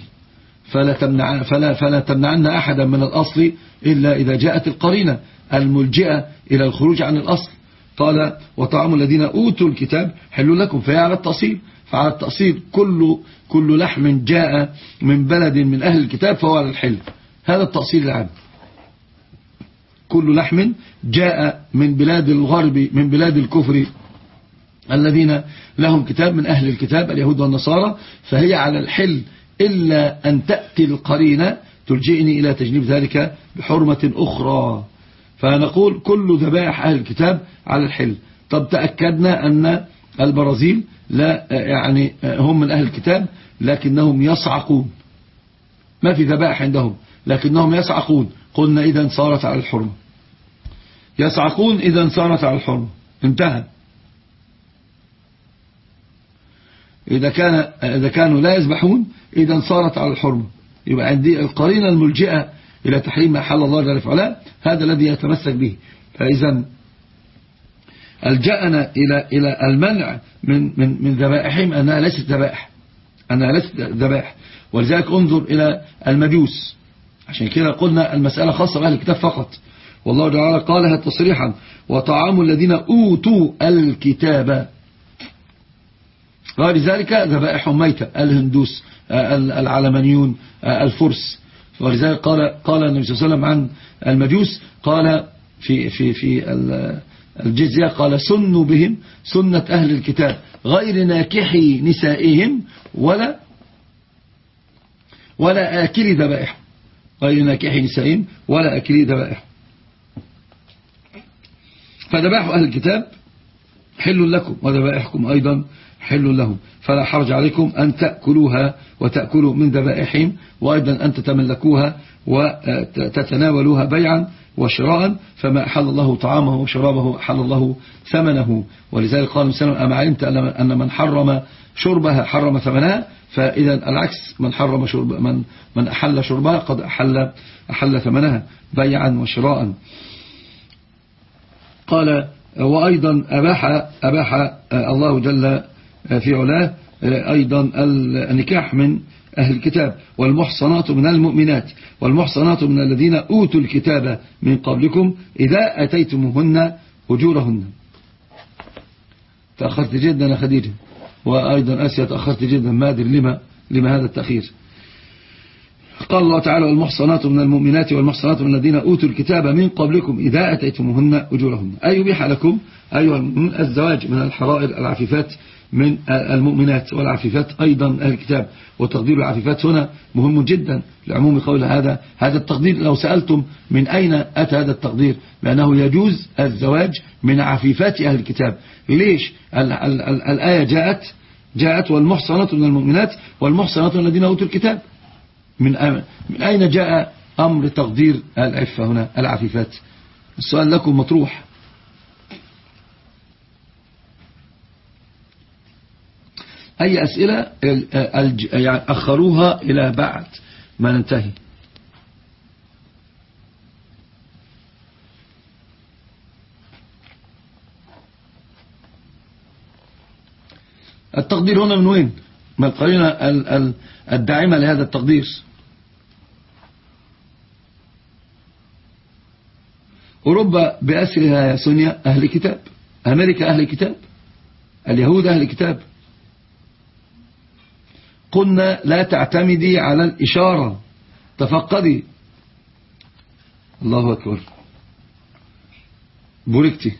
فلا, تمنع فلا, فلا تمنعن أحدا من الأصل إلا إذا جاءت القرينة الملجئة إلى الخروج عن الأصل. قال وطعام الذين أوتوا الكتاب حلوا لكم. فهي على التأصيل. فعلى التأصيل كل, كل لحم جاء من بلد من أهل الكتاب فهو على الحل. هذا التأصيل العام. كل لحم جاء من بلاد الغرب من بلاد الكفر الذين لهم كتاب من أهل الكتاب اليهود والنصارى فهي على الحل إلا أن تأتي القرينة تلجئني إلى تجنيب ذلك بحرمة أخرى. فنقول كل ذبائح أهل الكتاب على الحل. طب تأكدنا أن البرازيل لا يعني هم من أهل الكتاب لكنهم يصعقون. ما في ذبائح عندهم لكنهم يصعقون. قلنا إذا صارت على الحرمة يصعقون إذا صارت على الحرمة انتهى. إذا, كان إذا كانوا لا يذبحون إذا صارت على الحرمة يبقى عندي القرينة الملجئة إلى تحريم ما حل الله جل وعلا هذا الذي يتمسك به. فإذا ألجأنا إلى إلى المنع من من من ذبائحهم. أنها ليست ذبائح. أنها ليست ذبائح. ولذلك انظر إلى المجوس. عشان كده قلنا المسألة خاصة بأهل الكتاب فقط. والله تعالى قالها تصريحا وطعام الذين أوتوا الكتاب. ولذلك ذبائح ميتة الهندوس العلمانيون الفرس. ولذلك قال قال النبي صلى الله عليه وسلم عن المجوس قال في في في الجزية قال سنوا بهم سنة أهل الكتاب غير ناكحي نسائهم ولا ولا آكل ذبائح. غير ناكحي نسائهم ولا آكل ذبائح. فذبائح أهل الكتاب حل لكم وذبائحكم أيضا حل لهم. فلا حرج عليكم أن تأكلوها وتأكلوا من ذبائحهم وأيضا أن تتملكوها وتتناولوها بيعا وشراء فما أحل الله طعامه وشرابه أحل الله ثمنه. ولذلك قال مسلم أما علمت أن من حرم شربها حرم ثمنها فإذا العكس من حرم شرب من من أحل شربها قد أحل أحل ثمنها بيعا وشراء. قال وأيضا أباح أباح الله جل في علاه أيضا النكاح من أهل الكتاب والمحصنات من المؤمنات والمحصنات من الذين أوتوا الكتاب من قبلكم إذا أتيتمهن أجورهن. تأخرت جدا يا خديجة وأيضا أسيا تأخرت جدا ما أدري لما, لما هذا التأخير. قال الله تعالى والمحصنات من المؤمنات والمحصنات من الذين أوتوا الكتاب من قبلكم إذا أتيتمهن أجورهن. أي يبيح لكم أيها الزواج من الحرائر العفيفات من المؤمنات والعفيفات. أيضا أهل الكتاب وتقدير العفيفات هنا مهم جدا لعموم قول هذا. هذا التقدير لو سألتم من أين أتى هذا التقدير؟ بأنه يجوز الزواج من عفيفات أهل الكتاب. ليش؟ ال ال ال الآية جاءت جاءت والمحصنات من المؤمنات والمحصنات الذين أوتوا الكتاب. من, من أين جاء أمر تقدير العفة هنا العفيفات؟ السؤال لكم مطروح. أي أسئلة يعني أخروها إلى بعد ما ننتهي. التقدير هنا من وين؟ ما القرينة الداعمة لهذا التقدير. أوروبا بأسرها يا سونيا أهل كتاب أمريكا أهل كتاب اليهود أهل كتاب قلنا لا تعتمدي على الإشارة. تفقدي. الله أكبر. بوركتي.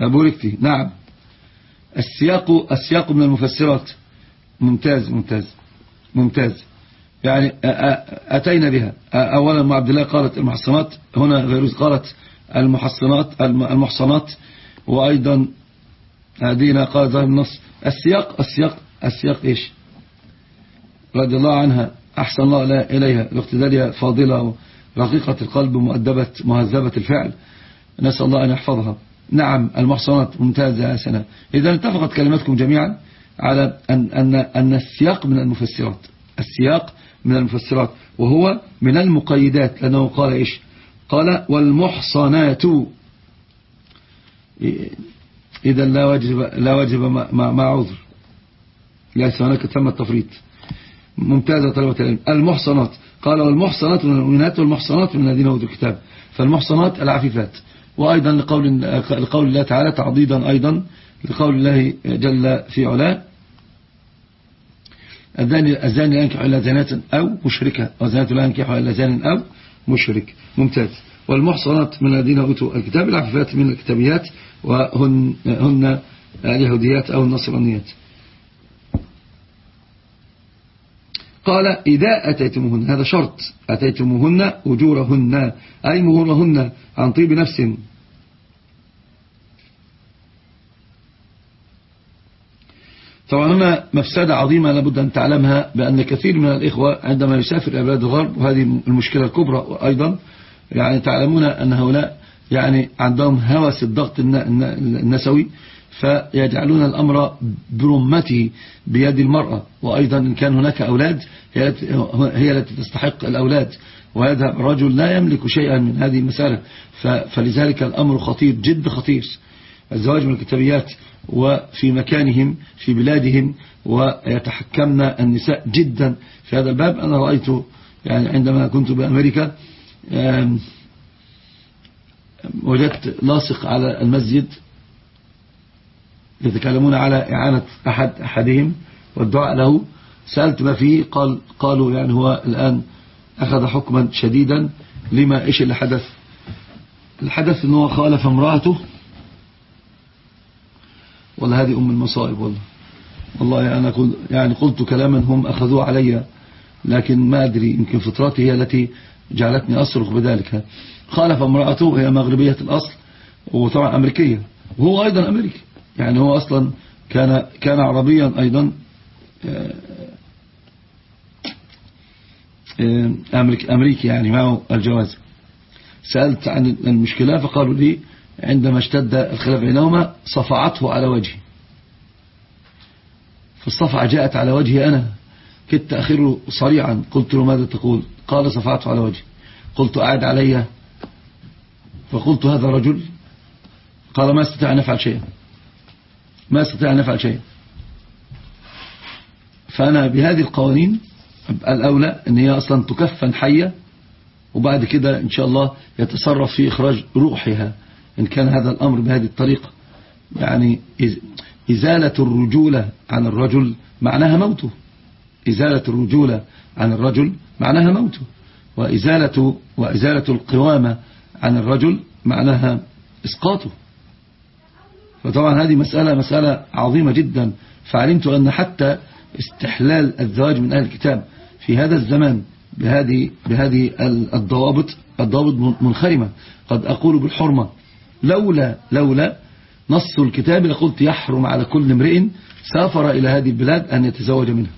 بوركتي. نعم. السياق السياق من المفسرات. ممتاز ممتاز ممتاز. يعني أتينا بها. أولا مع عبد الله قالت المحصنات هنا فيروز قالت المحصنات المحصنات. وأيضا هدينا قالت ظاهر النص. السياق السياق السياق إيش؟ رضي الله عنها أحسن الله إليها. الاقتدالية فاضلة رقيقة القلب مؤدبة مهذبة الفعل. نسأل الله أن يحفظها. نعم المحصنات ممتازة يا سنة إذا اتفقت كلماتكم جميعا على أن, أن, أن السياق من المفسرات. السياق من المفسرات وهو من المقيدات لأنه قال إيش؟ قال والمحصنات. إذا لا واجب, لا واجب مع, مع عذر. ليس هناك تم التفريط ممتازة طلبة العلم. المحصنات. قال والمحصنات من المؤمنات والمحصنات من الذين أوتوا الكتاب. فالمحصنات العفيفات. وأيضا لقول, لقول الله تعالى تعضيدا أيضا لقول الله جل في علاه. الزاني لا ينكح إلا زانات أو مشركة. وزانات لا ينكح إلا زان أو مشرك. ممتاز. والمحصنات من الذين أوتوا الكتاب العفيفات من الكتابيات وهن هن اليهوديات أو النصرانيات. قال إذا أتيتموهن هذا شرط أتيتموهن أجورهن أي مهورهن عن طيب نفس. طبعا هنا مفسدة عظيمة لابد أن تعلمها بأن كثير من الإخوة عندما يسافر إلى بلاد الغرب وهذه المشكلة الكبرى أيضا يعني تعلمون أن هؤلاء يعني عندهم هوس الضغط النسوي. فيجعلون الأمر برمته بيد المرأة. وأيضا إن كان هناك أولاد هي التي تستحق الأولاد. وهذا رجل لا يملك شيئا من هذه المسألة. فلذلك الأمر خطير جد خطير. الزواج من الكتابيات وفي مكانهم في بلادهم ويتحكمن النساء جدا. في هذا الباب أنا رأيت يعني عندما كنت بأمريكا وجدت لاصق على المسجد. يتكلمون على إعانة أحد أحدهم والدعاء له. سألت ما فيه قال قالوا يعني هو الآن أخذ حكما شديدا لما إيش اللي حدث الحدث أنه خالف امرأته. والله هذه أم المصائب والله. والله أنا قل يعني قلت كلاما هم أخذوه علي لكن ما أدري يمكن فطرتي هي التي جعلتني أصرخ بذلك. خالف امرأته هي مغربية الأصل وطبعا أمريكية. وهو أيضا أمريكي. يعني هو أصلا كان كان عربيا أيضا آه، آه، أمريكي يعني معه الجواز. سألت عن المشكلة فقالوا لي عندما اشتد الخلاف بينهما صفعته على وجهي. فالصفعة جاءت على وجهي أنا. كدت أخره صريعا. قلت له ماذا تقول؟ قال صفعته على وجهي. قلت أعد علي. فقلت هذا رجل؟ قال ما استطيع أن يفعل شيئا. ما أستطيع أن يفعل شيئا. فأنا بهذه القوانين الأولى أن هي أصلا تكفن حية وبعد كده إن شاء الله يتصرف في إخراج روحها. إن كان هذا الأمر بهذه الطريقة. يعني إزالة الرجولة عن الرجل معناها موته. إزالة الرجولة عن الرجل معناها موته. وإزالة, وإزالة القوامة عن الرجل معناها إسقاطه. فطبعا هذه مسألة مسألة عظيمة جدا. فعلمت أن حتى استحلال الزواج من أهل الكتاب في هذا الزمان بهذه, بهذه الضوابط الضوابط منخرمة. قد أقول بالحرمة لولا لولا نص الكتاب لقلت يحرم على كل امرئ سافر إلى هذه البلاد أن يتزوج منها.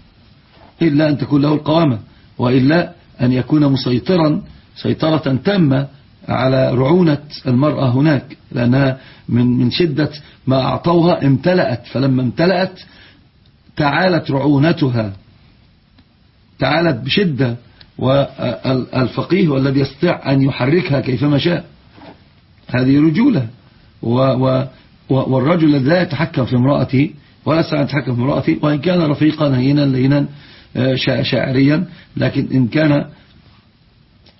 إلا أن تكون له القوامة وإلا أن يكون مسيطرا سيطرة تامة على رعونة المرأة هناك لأنها من من شدة ما أعطوها امتلأت. فلما امتلأت تعالت رعونتها. تعالت بشدة. والفقيه هو الذي يستطيع أن يحركها كيفما شاء. هذه رجولة. والرجل الذي لا يتحكم في امرأته ولا يستطيع أن يتحكم في امرأته وإن كان رفيقا هينا لينا شاعريا لكن إن كان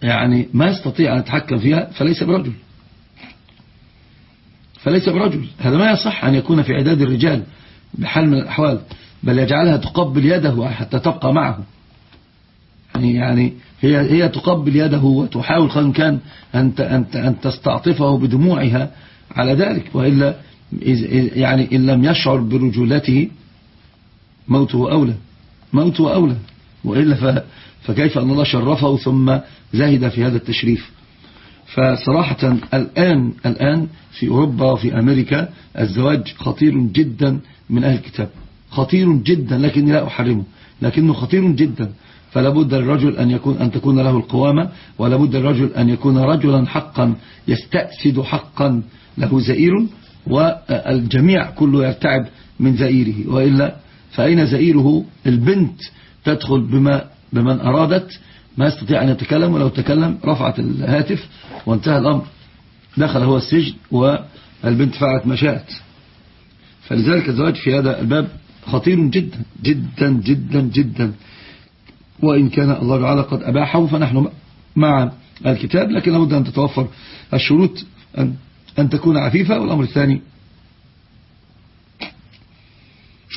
يعني ما يستطيع أن يتحكم فيها فليس برجل. فليس برجل. هذا ما يصح أن يكون في عداد الرجال بحال من الأحوال بل يجعلها تقبل يده حتى تبقى معه. يعني يعني هي هي تقبل يده وتحاول قد كان أن أن أن تستعطفه بدموعها على ذلك. وإلا يعني إن لم يشعر برجولته موته أولى. موته أولى. وإلا فكيف أن الله شرفه ثم زهد في هذا التشريف؟ فصراحة الآن الآن في أوروبا وفي أمريكا الزواج خطير جدا من أهل الكتاب. خطير جدا لكني لا أحرمه. لكنه خطير جدا. فلا بد للرجل أن, يكون أن تكون له القوامة ولا بد للرجل أن يكون رجلا حقا يستأسد حقا له زئير والجميع كله يرتعب من زئيره. وإلا فأين زئيره؟ البنت تدخل بما بمن أرادت ما يستطيع أن يتكلم ولو تكلم رفعت الهاتف وانتهى الأمر. دخل هو السجن والبنت فعلت ما شاءت. فلذلك الزواج في هذا الباب خطير جدا جدا جدا جدا. وإن كان الله تعالى قد أباحه فنحن مع الكتاب لكن لابد أن تتوفر الشروط أن, أن تكون عفيفة. والأمر الثاني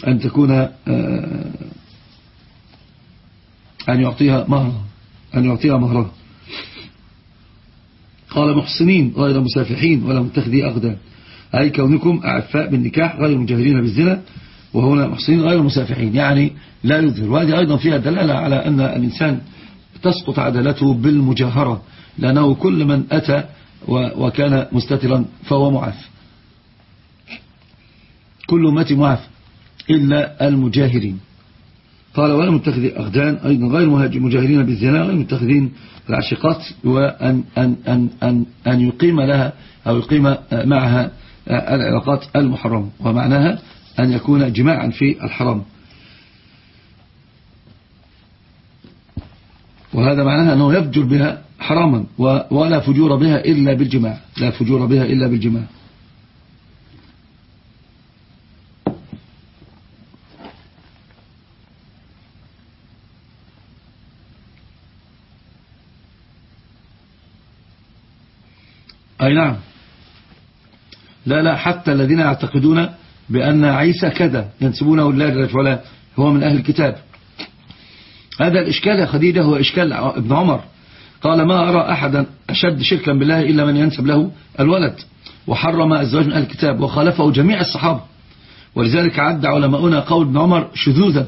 أن تكون آه، أن يعطيها مهرها أن يعطيها مهرها قال محسنين غير مسافحين ولا متخذي أغدان أي كونكم أعفاء بالنكاح غير مجاهرين بالزنا. وهنا محسنين غير مسافحين. يعني لا يظهر. وهذه أيضا فيها دلالة على أن الإنسان تسقط عدالته بالمجاهرة. لأنه كل من أتى وكان مستترا فهو معاف. كل أمتي معاف. إلا المجاهرين. قال ولا متخذ أخدان أيضا غير مجاهرين بالزنا غير متخذين العشقات وأن أن أن أن أن يقيم لها أو يقيم معها العلاقات المحرمة. ومعناها أن يكون جماعا في الحرام وهذا معناها أنه يفجر بها حراما ولا فجور بها إلا بالجماع. لا فجور بها إلا بالجماع. أي نعم. لا لا حتى الذين يعتقدون بأن عيسى كذا ينسبونه لله جل وعلا هو من أهل الكتاب. هذا الإشكال يا خديجة هو إشكال ابن عمر. قال ما أرى أحدا أشد شركا بالله إلا من ينسب له الولد وحرم الزواج من أهل الكتاب وخالفه جميع الصحابة. ولذلك عد علماؤنا قول ابن عمر شذوذا.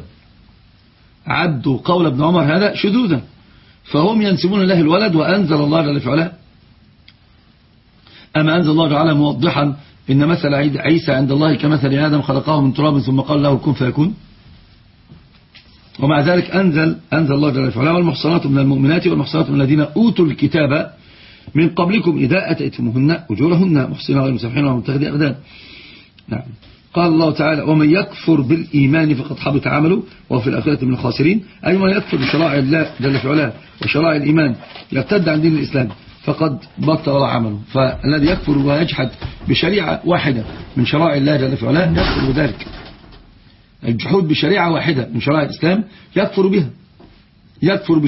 عدوا قول ابن عمر هذا شذوذا. فهم ينسبون له الولد وأنزل الله جل وعلا أما أنزل الله تعالى موضحا إن مثل عيسى عند الله كمثل آدم خلقه من تراب ثم قال له كن فيكون. ومع ذلك أنزل أنزل الله جل وعلا والمحصنات من المؤمنات والمحصنات من الذين أوتوا الكتاب من قبلكم إذا أتيتموهن أجورهن محصنين غير مسافحين ومتخذي أغدان نعم. قال الله تعالى ومن يكفر بالإيمان فقد حبط عمله وهو في الآخرة من الخاسرين. أي من يكفر بشرائع الله جل وعلا وشرائع الإيمان يرتد عن دين الإسلام. فقد بطل عمله. فالذي يكفر ويجحد بشريعة واحدة من شرائع الله جل وعلا يكفر بذلك. الجحود بشريعة واحدة من شرائع الإسلام يكفر بها. يكفر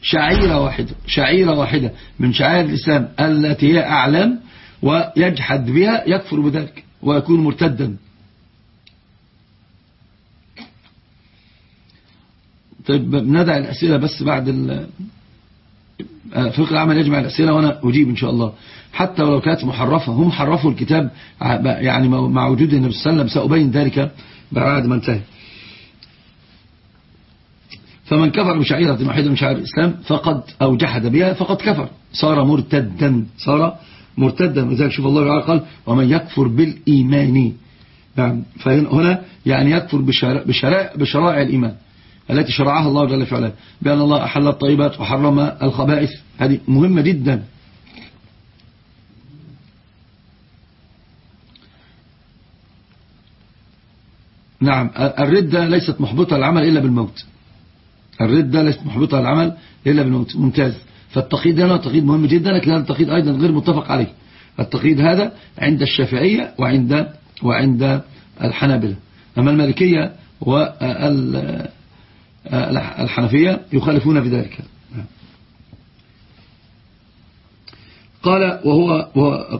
بشعيرة واحدة شعيرة واحدة من شعائر الإسلام التي هي أعلام ويجحد بها يكفر بذلك ويكون مرتدا. طيب ندع الأسئلة بس بعد فقه العمل يجمع الأسئلة وأنا أجيب إن شاء الله. حتى ولو كانت محرفة هم حرفوا الكتاب يعني مع وجود النبي صلى الله عليه وسلم سأبين ذلك بعد ما انتهي. فمن كفر بشعيرة واحدة من شعائر الإسلام فقد أو جحد بها فقد كفر. صار مرتدا صار مرتدا. وذلك شوف الله تعالى قال ومن يكفر بالإيمان نعم فهنا يعني يكفر بشرائع الإيمان. التي شرعها الله جل في علاه بأن الله أحل الطيبات وحرم الخبائث. هذه مهمة جدا. نعم الردة ليست محبطة العمل إلا بالموت. الردة ليست محبطة العمل إلا بالموت. ممتاز. فالتقييد هنا تقييد مهم جدا لكن هذا التقييد أيضا غير متفق عليه. التقييد هذا عند الشافعية وعند وعند الحنابلة. أما المالكية والحنفية يخالفون في ذلك. قال وهو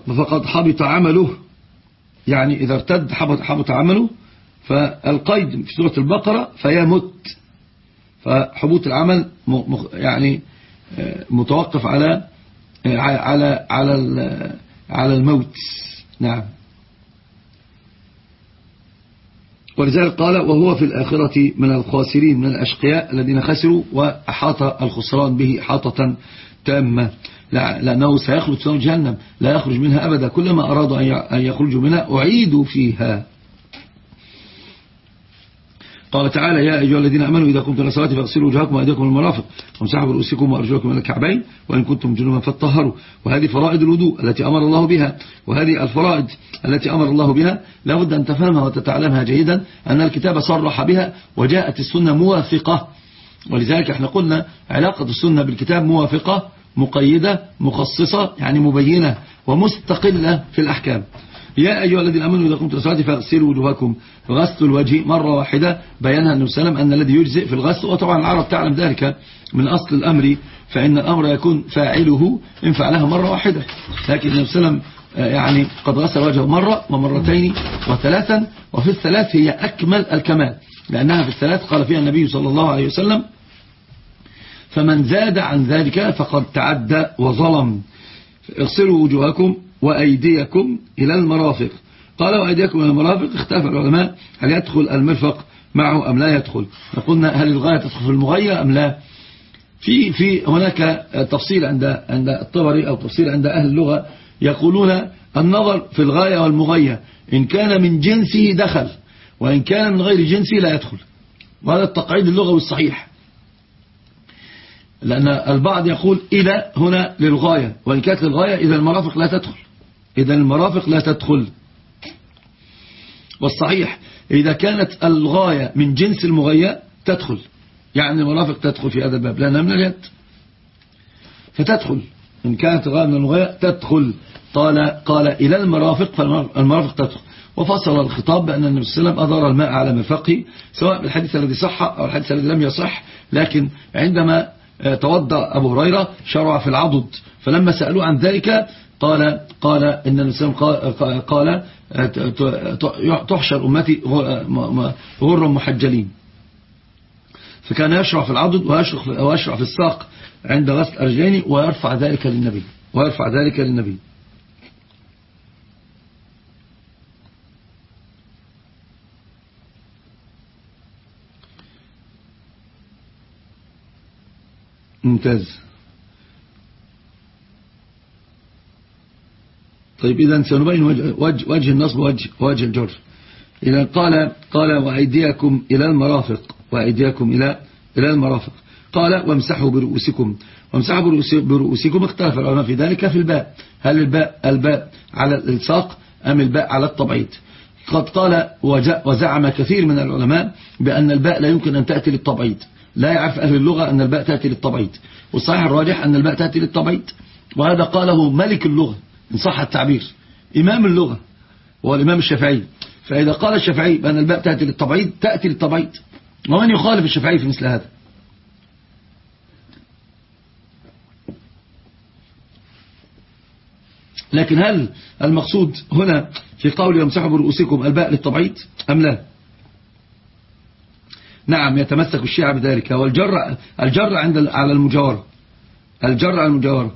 فقد حبط عمله يعني إذا ارتد حبط, حبط عمله فالقيد في سورة البقرة فيمت. فحبوط العمل يعني آه، متوقف على آه، على على على الموت. نعم. ولذلك قال وهو في الآخرة من الخاسرين من الأشقياء الذين خسروا وأحاط الخسران به حاطة تامة. لأنه سيخرج في جهنم لا يخرج منها أبدا. كلما أرادوا أن يخرجوا منها أعيدوا فيها. قال تعالى يا أيها الذين أمنوا إذا كنتم لصلاة فاغسلوا وجهكم وأيديكم المرافق وامسحوا برؤوسكم وأرجلكم إلى الكعبين وإن كنتم جنوبا فاتطهروا وهذه فرائض الوضوء التي أمر الله بها. وهذه الفرائض التي أمر الله بها لابد أن تفهمها وتتعلمها جيدا أن الكتاب صرح بها وجاءت السنة موافقة. ولذلك إحنا قلنا علاقة السنة بالكتاب موافقة مقيدة مخصصة يعني مبينة ومستقلة في الأحكام. يا أيها الذين أمنوا إذا قمتم الصلاة فاغسلوا وجوهكم. غسل الوجه مرة واحدة. بيانها النبي صلى الله عليه وسلم أن الذي يجزئ في الغسل وطبعا العرب تعلم ذلك من أصل الأمر فإن الأمر يكون فاعله إن فعلها مرة واحدة. لكن النبي صلى الله عليه وسلم آه، يعني قد غسل وجهه مرة ومرتين وثلاثا وفي الثلاث هي أكمل الكمال. لأنها في الثلاث قال فيها النبي صلى الله عليه وسلم فمن زاد عن ذلك فقد تعدى وظلم. اغسلوا وجوهكم وأيديكم إلى المرافق. قال وأيديكم إلى المرافق اختلف العلماء. هل يدخل المرفق معه أم لا يدخل؟ قلنا هل الغاية تدخل في المغية أم لا؟ في في هناك تفصيل عند عند الطبري أو تفصيل عند أهل اللغة يقولون النظر في الغاية والمغية إن كان من جنسه دخل وإن كان من غير جنسه لا يدخل. وهذا التقعيد اللغوي الصحيح. لأن البعض يقول إلى هنا للغاية وإن كانت للغاية إذا المرافق لا تدخل. إذا المرافق لا تدخل. والصحيح إذا كانت الغاية من جنس المغية تدخل. يعني المرافق تدخل في هذا الباب لأنها من اليد. فتدخل. إن كانت الغاية من المغية تدخل. قال, قال إلى المرافق فالمرافق تدخل. وفصل الخطاب بأن النبي صلى الله عليه وسلم أدار الماء على مرفقه سواء بالحديث الذي صح أو الحديث الذي لم يصح لكن عندما توضأ أبو هريرة شرع في العضد. فلما سألوه عن ذلك قال قال إن الإسلام قال, تحشر أمتي غر محجلين. فكان يشرع في العضد ويشرع في الساق عند غسل أرجلين ويرفع ذلك للنبي ويرفع ذلك للنبي. ممتاز. طيب إذا سنبين وجه, وجه, وجه النصب ووجه وجه الجر إذا قال قال وأيديكم إلى المرافق وأيديكم إلى إلى المرافق. قال وامسحوا برؤوسكم. وامسحوا برؤوسكم اختلف العلماء في ذلك في الباء. هل الباء الباء على الالصاق أم الباء على التبعيد قد قال وزعم كثير من العلماء بأن الباء لا يمكن أن تأتي للتبعيد لا يعرف أهل اللغة أن الباء تأتي للتبعيد والصحيح الراجح أن الباء تأتي للتبعيد وهذا قاله ملك اللغة. إن صح التعبير. إمام اللغة هو الإمام الشافعي. فإذا قال الشافعي بأن الباء تأتي للتبعيد تأتي للتبعيد. ومن يخالف الشافعي في مثل هذا؟ لكن هل المقصود هنا في قول يمسحوا برؤوسكم الباء للتبعيد أم لا؟ نعم يتمسك الشيعة بذلك. والجر الجر عند على المجاورة. الجر على المجاورة.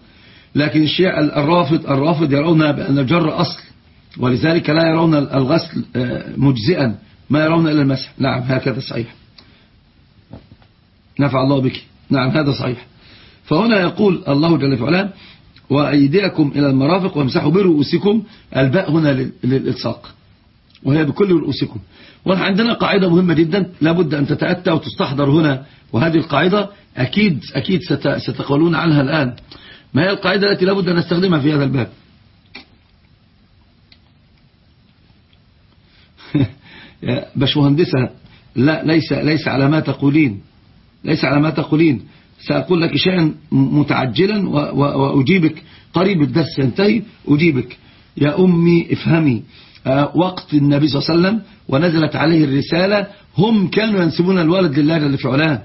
لكن الشيعة الرافض الرافض يرون بأن الجر أصل ولذلك لا يرون الغسل آه، مجزئا ما يرون إلا المسح. نعم هكذا صحيح. نفع الله بك. نعم هذا صحيح. فهنا يقول الله جل وعلا وأيديكم إلى المرافق وامسحوا برؤوسكم. الباء هنا للإلصاق وهي بكل رؤوسكم. وعندنا قاعدة مهمة جدا لابد أن تتأتى وتستحضر هنا. وهذه القاعدة أكيد, أكيد ستقولون عنها الآن. ما هي القاعدة التي لابد أن نستخدمها في هذا الباب؟ يا بشمهندسة لا ليس ليس على ما تقولين. ليس على ما تقولين. سأقول لك شيئا متعجلا وأجيبك. قريب الدرس ينتهي أجيبك. يا أمي افهمي. آه، وقت النبي صلى الله عليه وسلم ونزلت عليه الرسالة هم كانوا ينسبون الولد لله جل في علاه.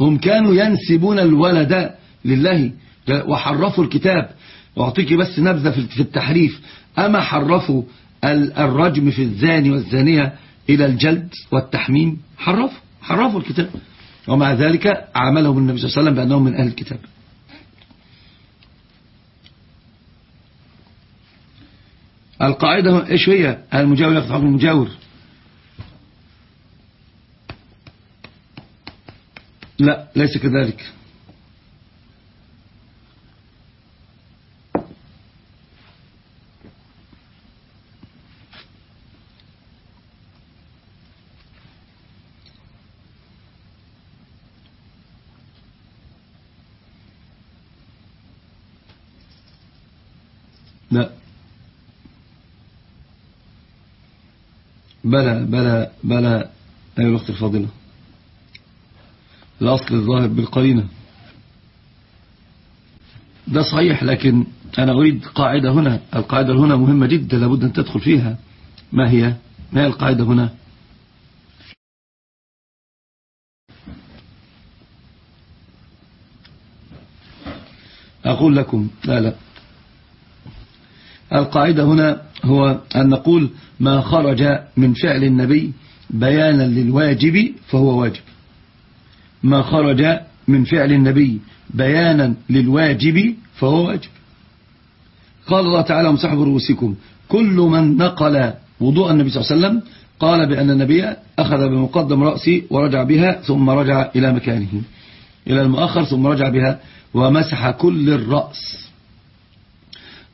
هم كانوا ينسبون الولد لله. وحرفوا الكتاب. واعطيك بس نبذة في التحريف. أما حرفوا الرجم في الزاني والزانية إلى الجلد والتحميم حرفوا حرفوا الكتاب. ومع ذلك عاملهم النبي صلى الله عليه وسلم بأنهم من أهل الكتاب. القاعدة إيش هي؟ المجاور يقطع حكم المجاور. لا ليس كذلك. لا. بلى بلى بلى أيها الأخت الفاضلة. الأصل الظاهر بالقرينة. ده صحيح لكن أنا أريد قاعدة هنا. القاعدة هنا مهمة جدا لابد أن تدخل فيها. ما هي؟ ما هي القاعدة هنا؟ أقول لكم لا لا. القاعدة هنا هو أن نقول ما خرج من فعل النبي بيانا للواجب فهو واجب. ما خرج من فعل النبي بيانا للواجب فهو واجب. قال الله تعالى ومسحب رؤوسكم كل من نقل وضوء النبي صلى الله عليه وسلم قال بأن النبي أخذ بمقدم رأسي ورجع بها ثم رجع إلى مكانه. إلى المؤخر ثم رجع بها ومسح كل الرأس.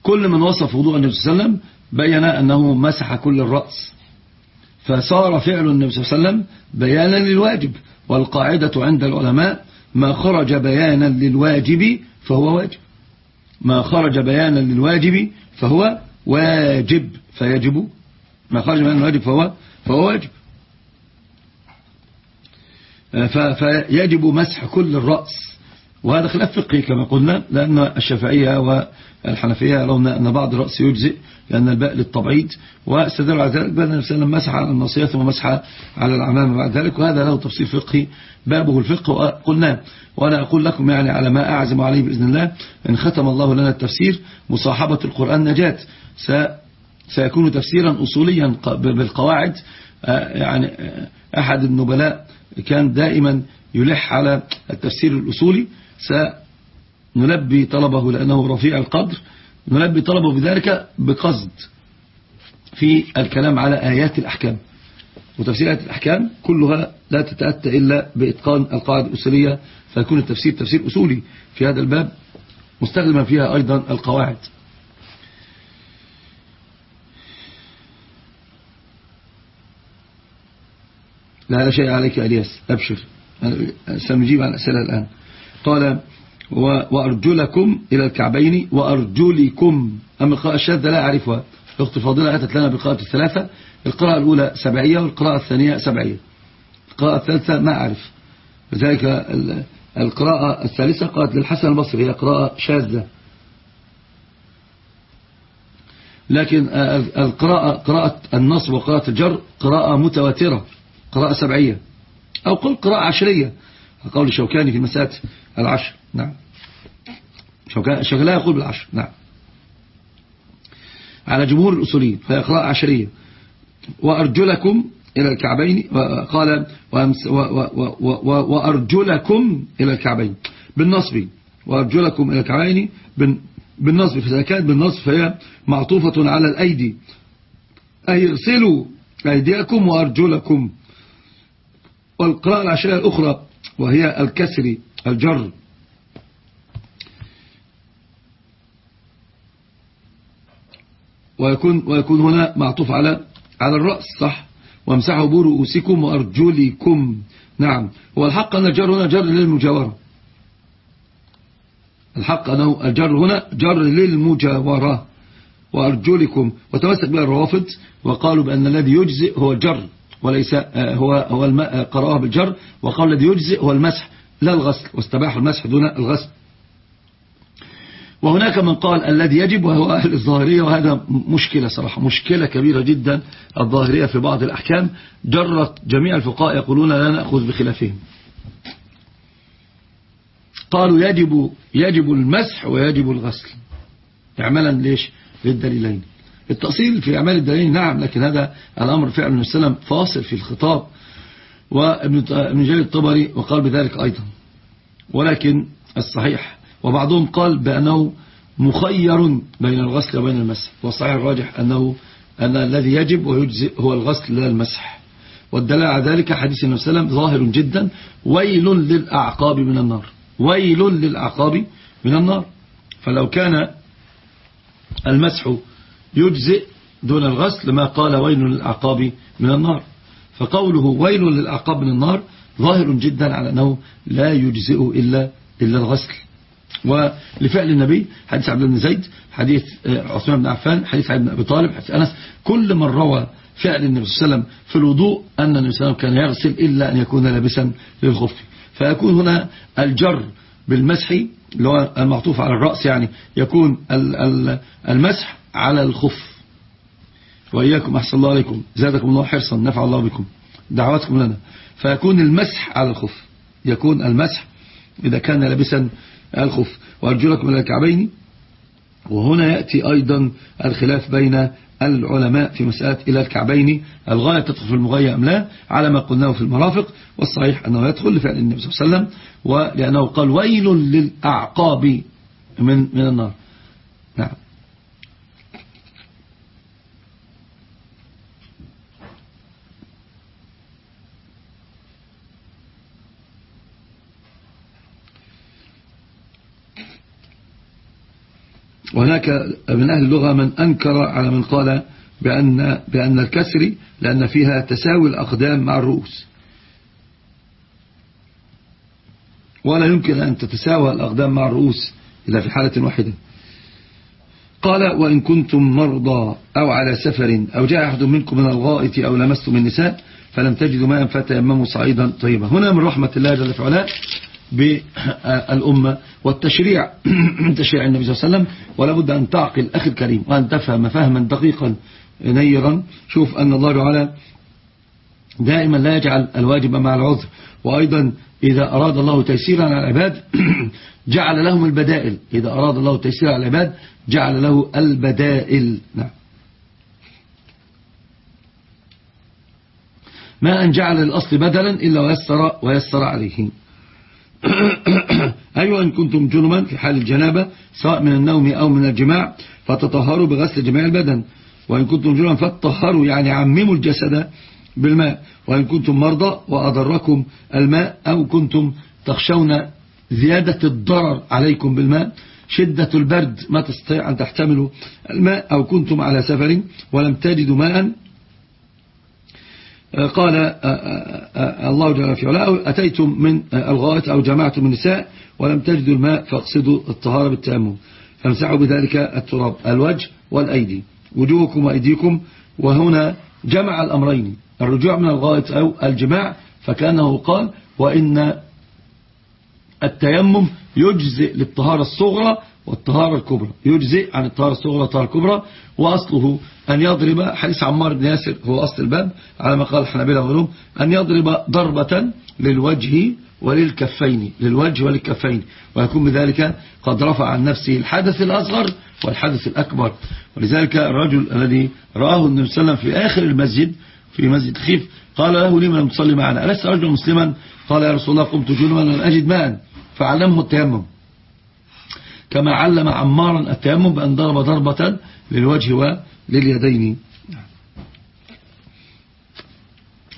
كل من وصف وضوء النبي صلى الله عليه وسلم بين أنه مسح كل الرأس. فصار فعل النبي صلى الله عليه وسلم بيانا للواجب والقاعدة عند العلماء ما خرج بيانا للواجب فهو واجب. ما خرج بيانا للواجب فهو واجب فيجب. ما خرج بيانا للواجب فهو فهو واجب. فيجب مسح كل الرأس. وهذا خلاف فقهي كما قلنا لأن الشافعية والحنفية يرون أن بعض الرأس يجزئ لأن الباء للتبعيد واستدلوا على ذلك بأن النبي مسح على الناصية ثم مسح على العمامة بعد ذلك وهذا له تفصيل فقهي بابه الفقه وقلنا وأنا أقول لكم يعني على ما أعزم عليه بإذن الله إن ختم الله لنا التفسير مصاحبة القرآن نجاة سيكون تفسيرا أصوليا بالقواعد يعني أحد النبلاء كان دائما يلح على التفسير الأصولي سنلبي طلبه لأنه رفيع القدر. نلبي طلبه بذلك بقصد في الكلام على آيات الأحكام. وتفسير آيات الأحكام كلها لا تتأتى إلا بإتقان القاعدة الأصولية فيكون التفسير تفسير أصولي في هذا الباب مستخدما فيها أيضا القواعد. لا لا شيء عليك ألياس أبشر. سنجيب عن الأسئلة الآن. قال وأرجلكم إلى الكعبين وأرجلكم أما القراءة الشاذة لا أعرفها. الأخت فاضلة أتت لنا بالقراءة الثلاثة القراءة الأولى سبعية والقراءة الثانية سبعية. القراءة الثالثة ما أعرف. لذلك القراءة الثالثة قالت للحسن البصري هي قراءة شاذة. لكن القراءة قراءة النصب وقراءة الجر قراءة متواترة قراءة سبعية. أو قل قراءة عشرية. قول شوكاني في مسألة العشر. نعم. شوكاني يقول بالعشر. نعم. على جمهور الأصوليين فهي قراءة عشرية. وأرجلكم إلى الكعبين قال وأرجلكم إلى الكعبين. بالنصب. وأرجلكم إلى الكعبين. بالنصب. فإذا كانت بالنصب فهي معطوفة على الأيدي. أي اغسلوا أيديكم وأرجلكم. والقراءة العشرية الأخرى وهي الكسر. الجر. ويكون, ويكون هنا معطوف على على الرأس صح؟ وامسحوا برؤوسكم وأرجلكم. نعم. هو الحق أن الجر هنا جر للمجاورة. الحق أنه الجر هنا جر للمجاورة وأرجلكم. وتمسك بها الروافض وقالوا بأن الذي يجزئ هو الجر وليس آه، هو هو الماء قرأها بالجر وقال الذي يجزئ هو المسح. لا الغسل واستباح المسح دون الغسل. وهناك من قال الذي يجب وهو أهل الظاهرية وهذا مشكلة صراحة مشكلة كبيرة جدا الظاهرية في بعض الأحكام. جرت جميع الفقهاء يقولون لا نأخذ بخلافهم. قالوا يجب يجب المسح ويجب الغسل. اعمالا ليش؟ للدليلين. التأصيل في أعمال الدليلين نعم لكن هذا الأمر فعل النبي صلى الله عليه وسلم فاصل في الخطاب. وابن جرير الطبري وقال بذلك أيضا. ولكن الصحيح وبعضهم قال بأنه مخير بين الغسل وبين المسح والصحيح الراجح أنه أن الذي يجب ويجزئ هو الغسل لا المسح. والدلال على ذلك حديث النبي صلى الله عليه وسلم ظاهر جدا ويل للأعقاب من النار. ويل للأعقاب من النار. فلو كان المسح يجزئ دون الغسل ما قال ويل للأعقاب من النار. فقوله ويل للأعقاب من النار ظاهر جدا على أنه لا يجزئ إلا, إلا الغسل. ولفعل النبي حديث عبد بن زيد حديث آه، عثمان بن عفان حديث عبد بن أبي طالب حديث أنس. كل من روى فعل النبي صلى الله عليه وسلم في الوضوء أن النبي صلى الله عليه وسلم كان يغسل إلا أن يكون لابسا للخف. فيكون هنا الجر بالمسح اللي هو المعطوف على الرأس يعني يكون المسح على الخف. وإياكم أحسن الله عليكم. زادكم الله حرصا نفع الله بكم. دعواتكم لنا. فيكون المسح على الخف. يكون المسح إذا كان لابسا الخف. وأرجلكم إلى الكعبين. وهنا يأتي أيضا الخلاف بين العلماء في مسألة إلى الكعبين. الغاية تدخل في المغاية أم لا؟ على ما قلناه في المرافق. والصحيح أنه يدخل لفعل النبي صلى الله عليه وسلم. ولأنه قال ويل للأعقاب من من النار. نعم. وهناك من أهل اللغة من أنكر على من قال بأن, بأن الكسر لأن فيها تساوي الأقدام مع الرؤوس. ولا يمكن أن تتساوى الأقدام مع الرؤوس إلا في حالة واحدة. قال وإن كنتم مرضى أو على سفر أو جاء أحد منكم من الغائط أو لمستم النساء فلم تجدوا ماء فتيمموا صعيدا طيبا. هنا من رحمة الله جل وعلا بالأمة. والتشريع تشريع النبي صلى الله عليه وسلم ولا بد أن تعقل أخي الكريم وأن تفهم فهما دقيقا نيرا. شوف أن الله تعالى دائما لا يجعل الواجب مع العذر. وأيضا إذا أراد الله تيسيرا على العباد جعل لهم البدائل. إذا أراد الله تيسيرا على العباد جعل له البدائل. نعم. ما أن جعل الأصل بدلا إلا ويسر, ويسر عليه. أيوة إن كنتم جنبا في حال الجنابة سواء من النوم أو من الجماع فتطهروا بغسل جميع البدن. وإن كنتم جنبا فاتطهروا يعني عمموا الجسد بالماء. وإن كنتم مرضى وأضركم الماء أو كنتم تخشون زيادة الضرر عليكم بالماء شدة البرد ما تستطيع أن تحتملوا الماء أو كنتم على سفر ولم تجدوا ماء قال آه، آه، آه، الله جل في علاه أتيتم من الغائط أو جمعتم النساء ولم تجدوا الماء فاقصدوا الطهارة بالتأمم فامسحوا بذلك التراب الوجه والأيدي وجوهكم وأيديكم. وهنا جمع الأمرين الرجوع من الغائط أو الجماع فكأنه قال وإن التيمم يجزئ للطهارة الصغرى والطهارة الكبرى. يجزئ عن الطهارة الصغرى والطهارة الكبرى وأصله أن يضرب حديث عمار بن ياسر هو أصل الباب على ما قال الحنابلة وغيرهم أن يضرب ضربة للوجه وللكفين للوجه وللكفين ويكون بذلك قد رفع عن نفسه الحدث الأصغر والحدث الأكبر. ولذلك الرجل الذي رآه النبي صلى الله عليه وسلم في آخر المسجد في مسجد خيف قال له لمن لم تصلي معنا؟ ألست رجل مسلما؟ قال يا رسول الله قمت جنبا لم أجد ماء فعلمه التيمم. كما علم عمارا التيمم بأن ضرب ضربة للوجه ولليدين.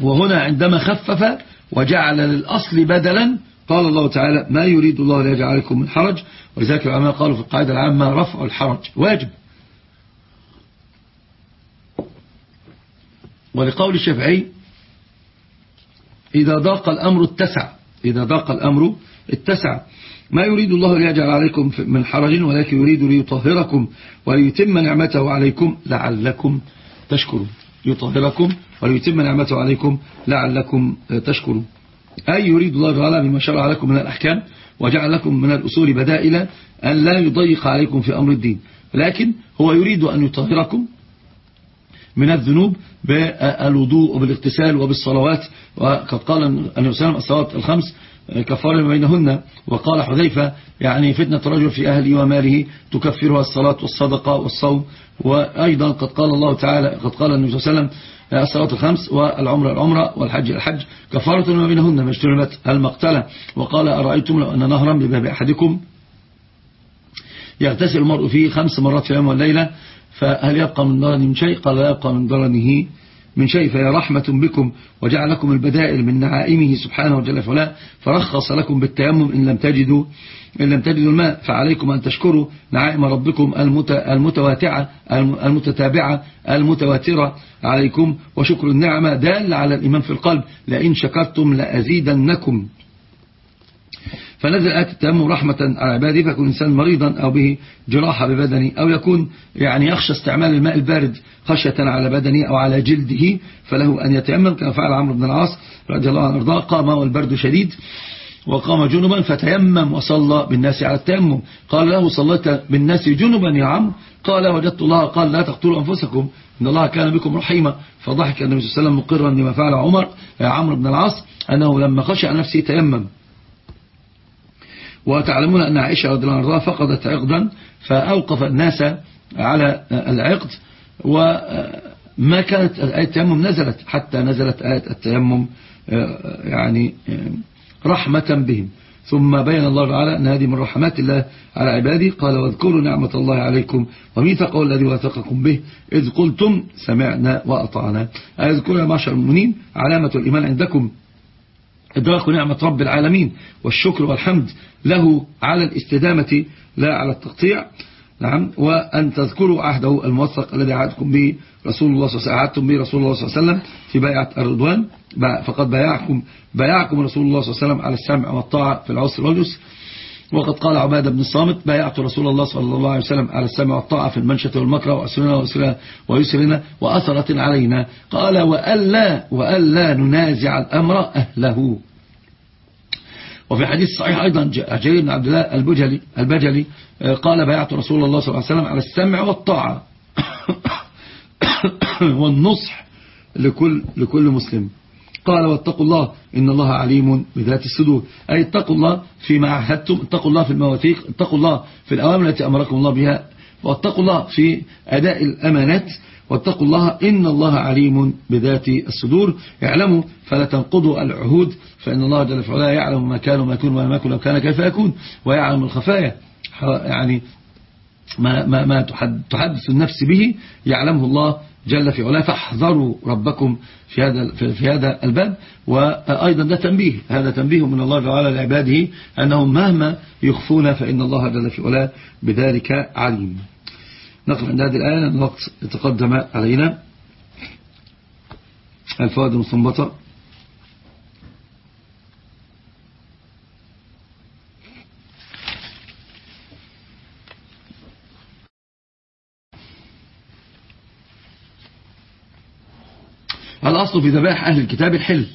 وهنا عندما خفف وجعل للأصل بدلا قال الله تعالى ما يريد الله ليجعل عليكم من حرج. ولذلك العلماء قالوا في القاعدة العامة رفع الحرج. واجب. ولقول الشافعي إذا ضاق الأمر اتسع. إذا ضاق الأمر اتسع. ما يريد الله ليجعل عليكم من حرج ولكن يريد ليطهركم وليتم نعمته عليكم لعلكم تشكرون. يطهركم وليتم نعمته عليكم لعلكم تشكرون. أي يريد الله تعالى بما شرع لكم من الأحكام وجعل لكم من الأصول بدائل أن لا يضيق عليكم في أمر الدين لكن هو يريد أن يطهركم من الذنوب بالوضوء وبالاغتسال وبالصلوات. وقد قال النبي صلى الله عليه وسلم الصلوات الخمس كفار ما بينهن. وقال حذيفة يعني فتنة رجل في أهله وماله تكفرها الصلاة والصدقة والصوم. وأيضا قد قال الله تعالى قد قال النبي صلى الله عليه وسلم الصلاة الخمس والعمرة العمرة والحج الحج كفارة ما بينهن ما اجتنبت المقتلة. وقال أرأيتم لو أن نهرا بباب أحدكم يغتسل المرء فيه خمس مرات في اليوم والليلة؟ فهل يبقى من درنه من شيء؟ قال لا يبقى من درنه من شيء فهي رحمة بكم وجعل لكم البدائل من نعائمه سبحانه وجل فعلا فرخص لكم بالتيمم إن لم تجدوا إن لم تجدوا الماء. فعليكم أن تشكروا نعائم ربكم المتواتعة المتتابعة المتواترة عليكم. وشكر النعمة دال على الإيمان في القلب. لئن شكرتم لأزيدنكم. فنزل آية التيمم رحمة على عباده فيكون إنسان مريضا أو به جراحة ببدنه أو يكون يعني يخشى استعمال الماء البارد خشية على بدنه أو على جلده فله أن يتيمم كما فعل عمرو بن العاص رضي الله عنه أرضاه قام والبرد شديد وقام جنبا فتيمم وصلى بالناس على التيمم. قال له صليت بالناس جنبا يا عم. قال وجدت الله قال لا تقتلوا أنفسكم إن الله كان بكم رحيما. فضحك النبي صلى الله عليه وسلم مقرا لما فعل عمر عمرو بن العاص أنه لما خشى نفسه تيمم. وتعلمون أن عائشة رضي الله عنها فقدت عقدا فأوقف الناس على العقد وما كانت آية التيمم نزلت حتى نزلت آية التيمم يعني رحمة بهم. ثم بين الله تعالى أن هذه من رحمات الله على عباده. قال واذكروا نعمة الله عليكم وميثقه الذي وثقكم به إذ قلتم سمعنا وأطعنا. أذكروا يا معشر المؤمنين علامة الإيمان عندكم؟ إدراك نعمة رب العالمين والشكر والحمد له على الاستدامة لا على التقطيع. نعم وأن تذكروا عهده الموثق الذي عهدكم به رسول الله صلى الله عليه وسلم في بيعة الرضوان. فقد بايعكم بايعكم رسول الله صلى الله عليه وسلم على السمع والطاعة في العسر واليسر. وقد قال عبادة بن الصامت بايعت رسول الله صلى الله عليه وسلم على السمع والطاعة في المنشة والمكره وأسرنا ويسرنا وأثرة علينا. قال وألا, وألا ننازع الأمر أهله. وفي حديث صحيح أيضا جرير بن عبد الله البجلي, البجلي آه، قال بايعت رسول الله صلى الله عليه وسلم على السمع والطاعة. والنصح لكل, لكل مسلم. قال واتقوا الله إن الله عليم بذات الصدور. أي اتقوا الله فيما عهدتم اتقوا الله في المواثيق اتقوا الله في الأوامر التي أمركم الله بها واتقوا الله في أداء الأمانات واتقوا الله إن الله عليم بذات الصدور. اعلموا فلا تنقضوا العهود فإن الله جل وعلا يعلم ما كان وما يكون وما يكون لو كان كيف يكون ويعلم الخفايا. يعني ما, ما, ما تحدث النفس به يعلمه الله جل في علاه فاحذروا ربكم في هذا في هذا الباب. وأيضا ده تنبيه هذا تنبيه من الله تعالى لعباده أنهم مهما يخفون فإن الله جل في علاه بذلك عليم. نقف عند هذه الآية الوقت يتقدم علينا. الفوائد المستنبطة. الأصل في ذبائح أهل الكتاب الحل.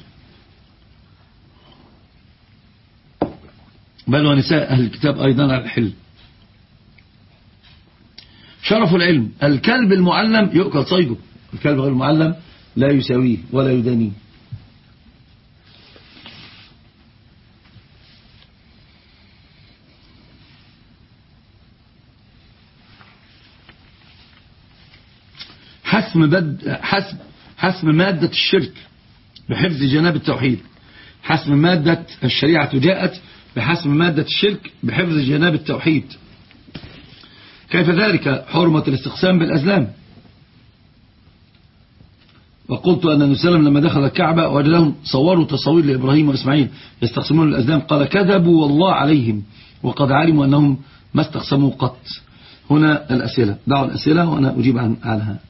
بل ونساء أهل الكتاب أيضا على الحل. شرف العلم. الكلب المعلم يؤكل صيده. الكلب غير المعلم لا يساويه ولا يدانيه. حسم, بد حسم, حسم مادة الشرك بحفظ جناب التوحيد. حسم مادة الشريعة جاءت بحسم مادة الشرك بحفظ جناب التوحيد. كيف ذلك؟ حرمة الاستقسام بالأزلام. وقلت أن النبي لما دخل الكعبة وجدهم صوروا تصوير لإبراهيم وإسماعيل يستقسمون الأزلام. قال كذبوا والله عليهم وقد علموا أنهم ما استقسموا قط. هنا الأسئلة. دعوا الأسئلة وأنا أجيب عنها.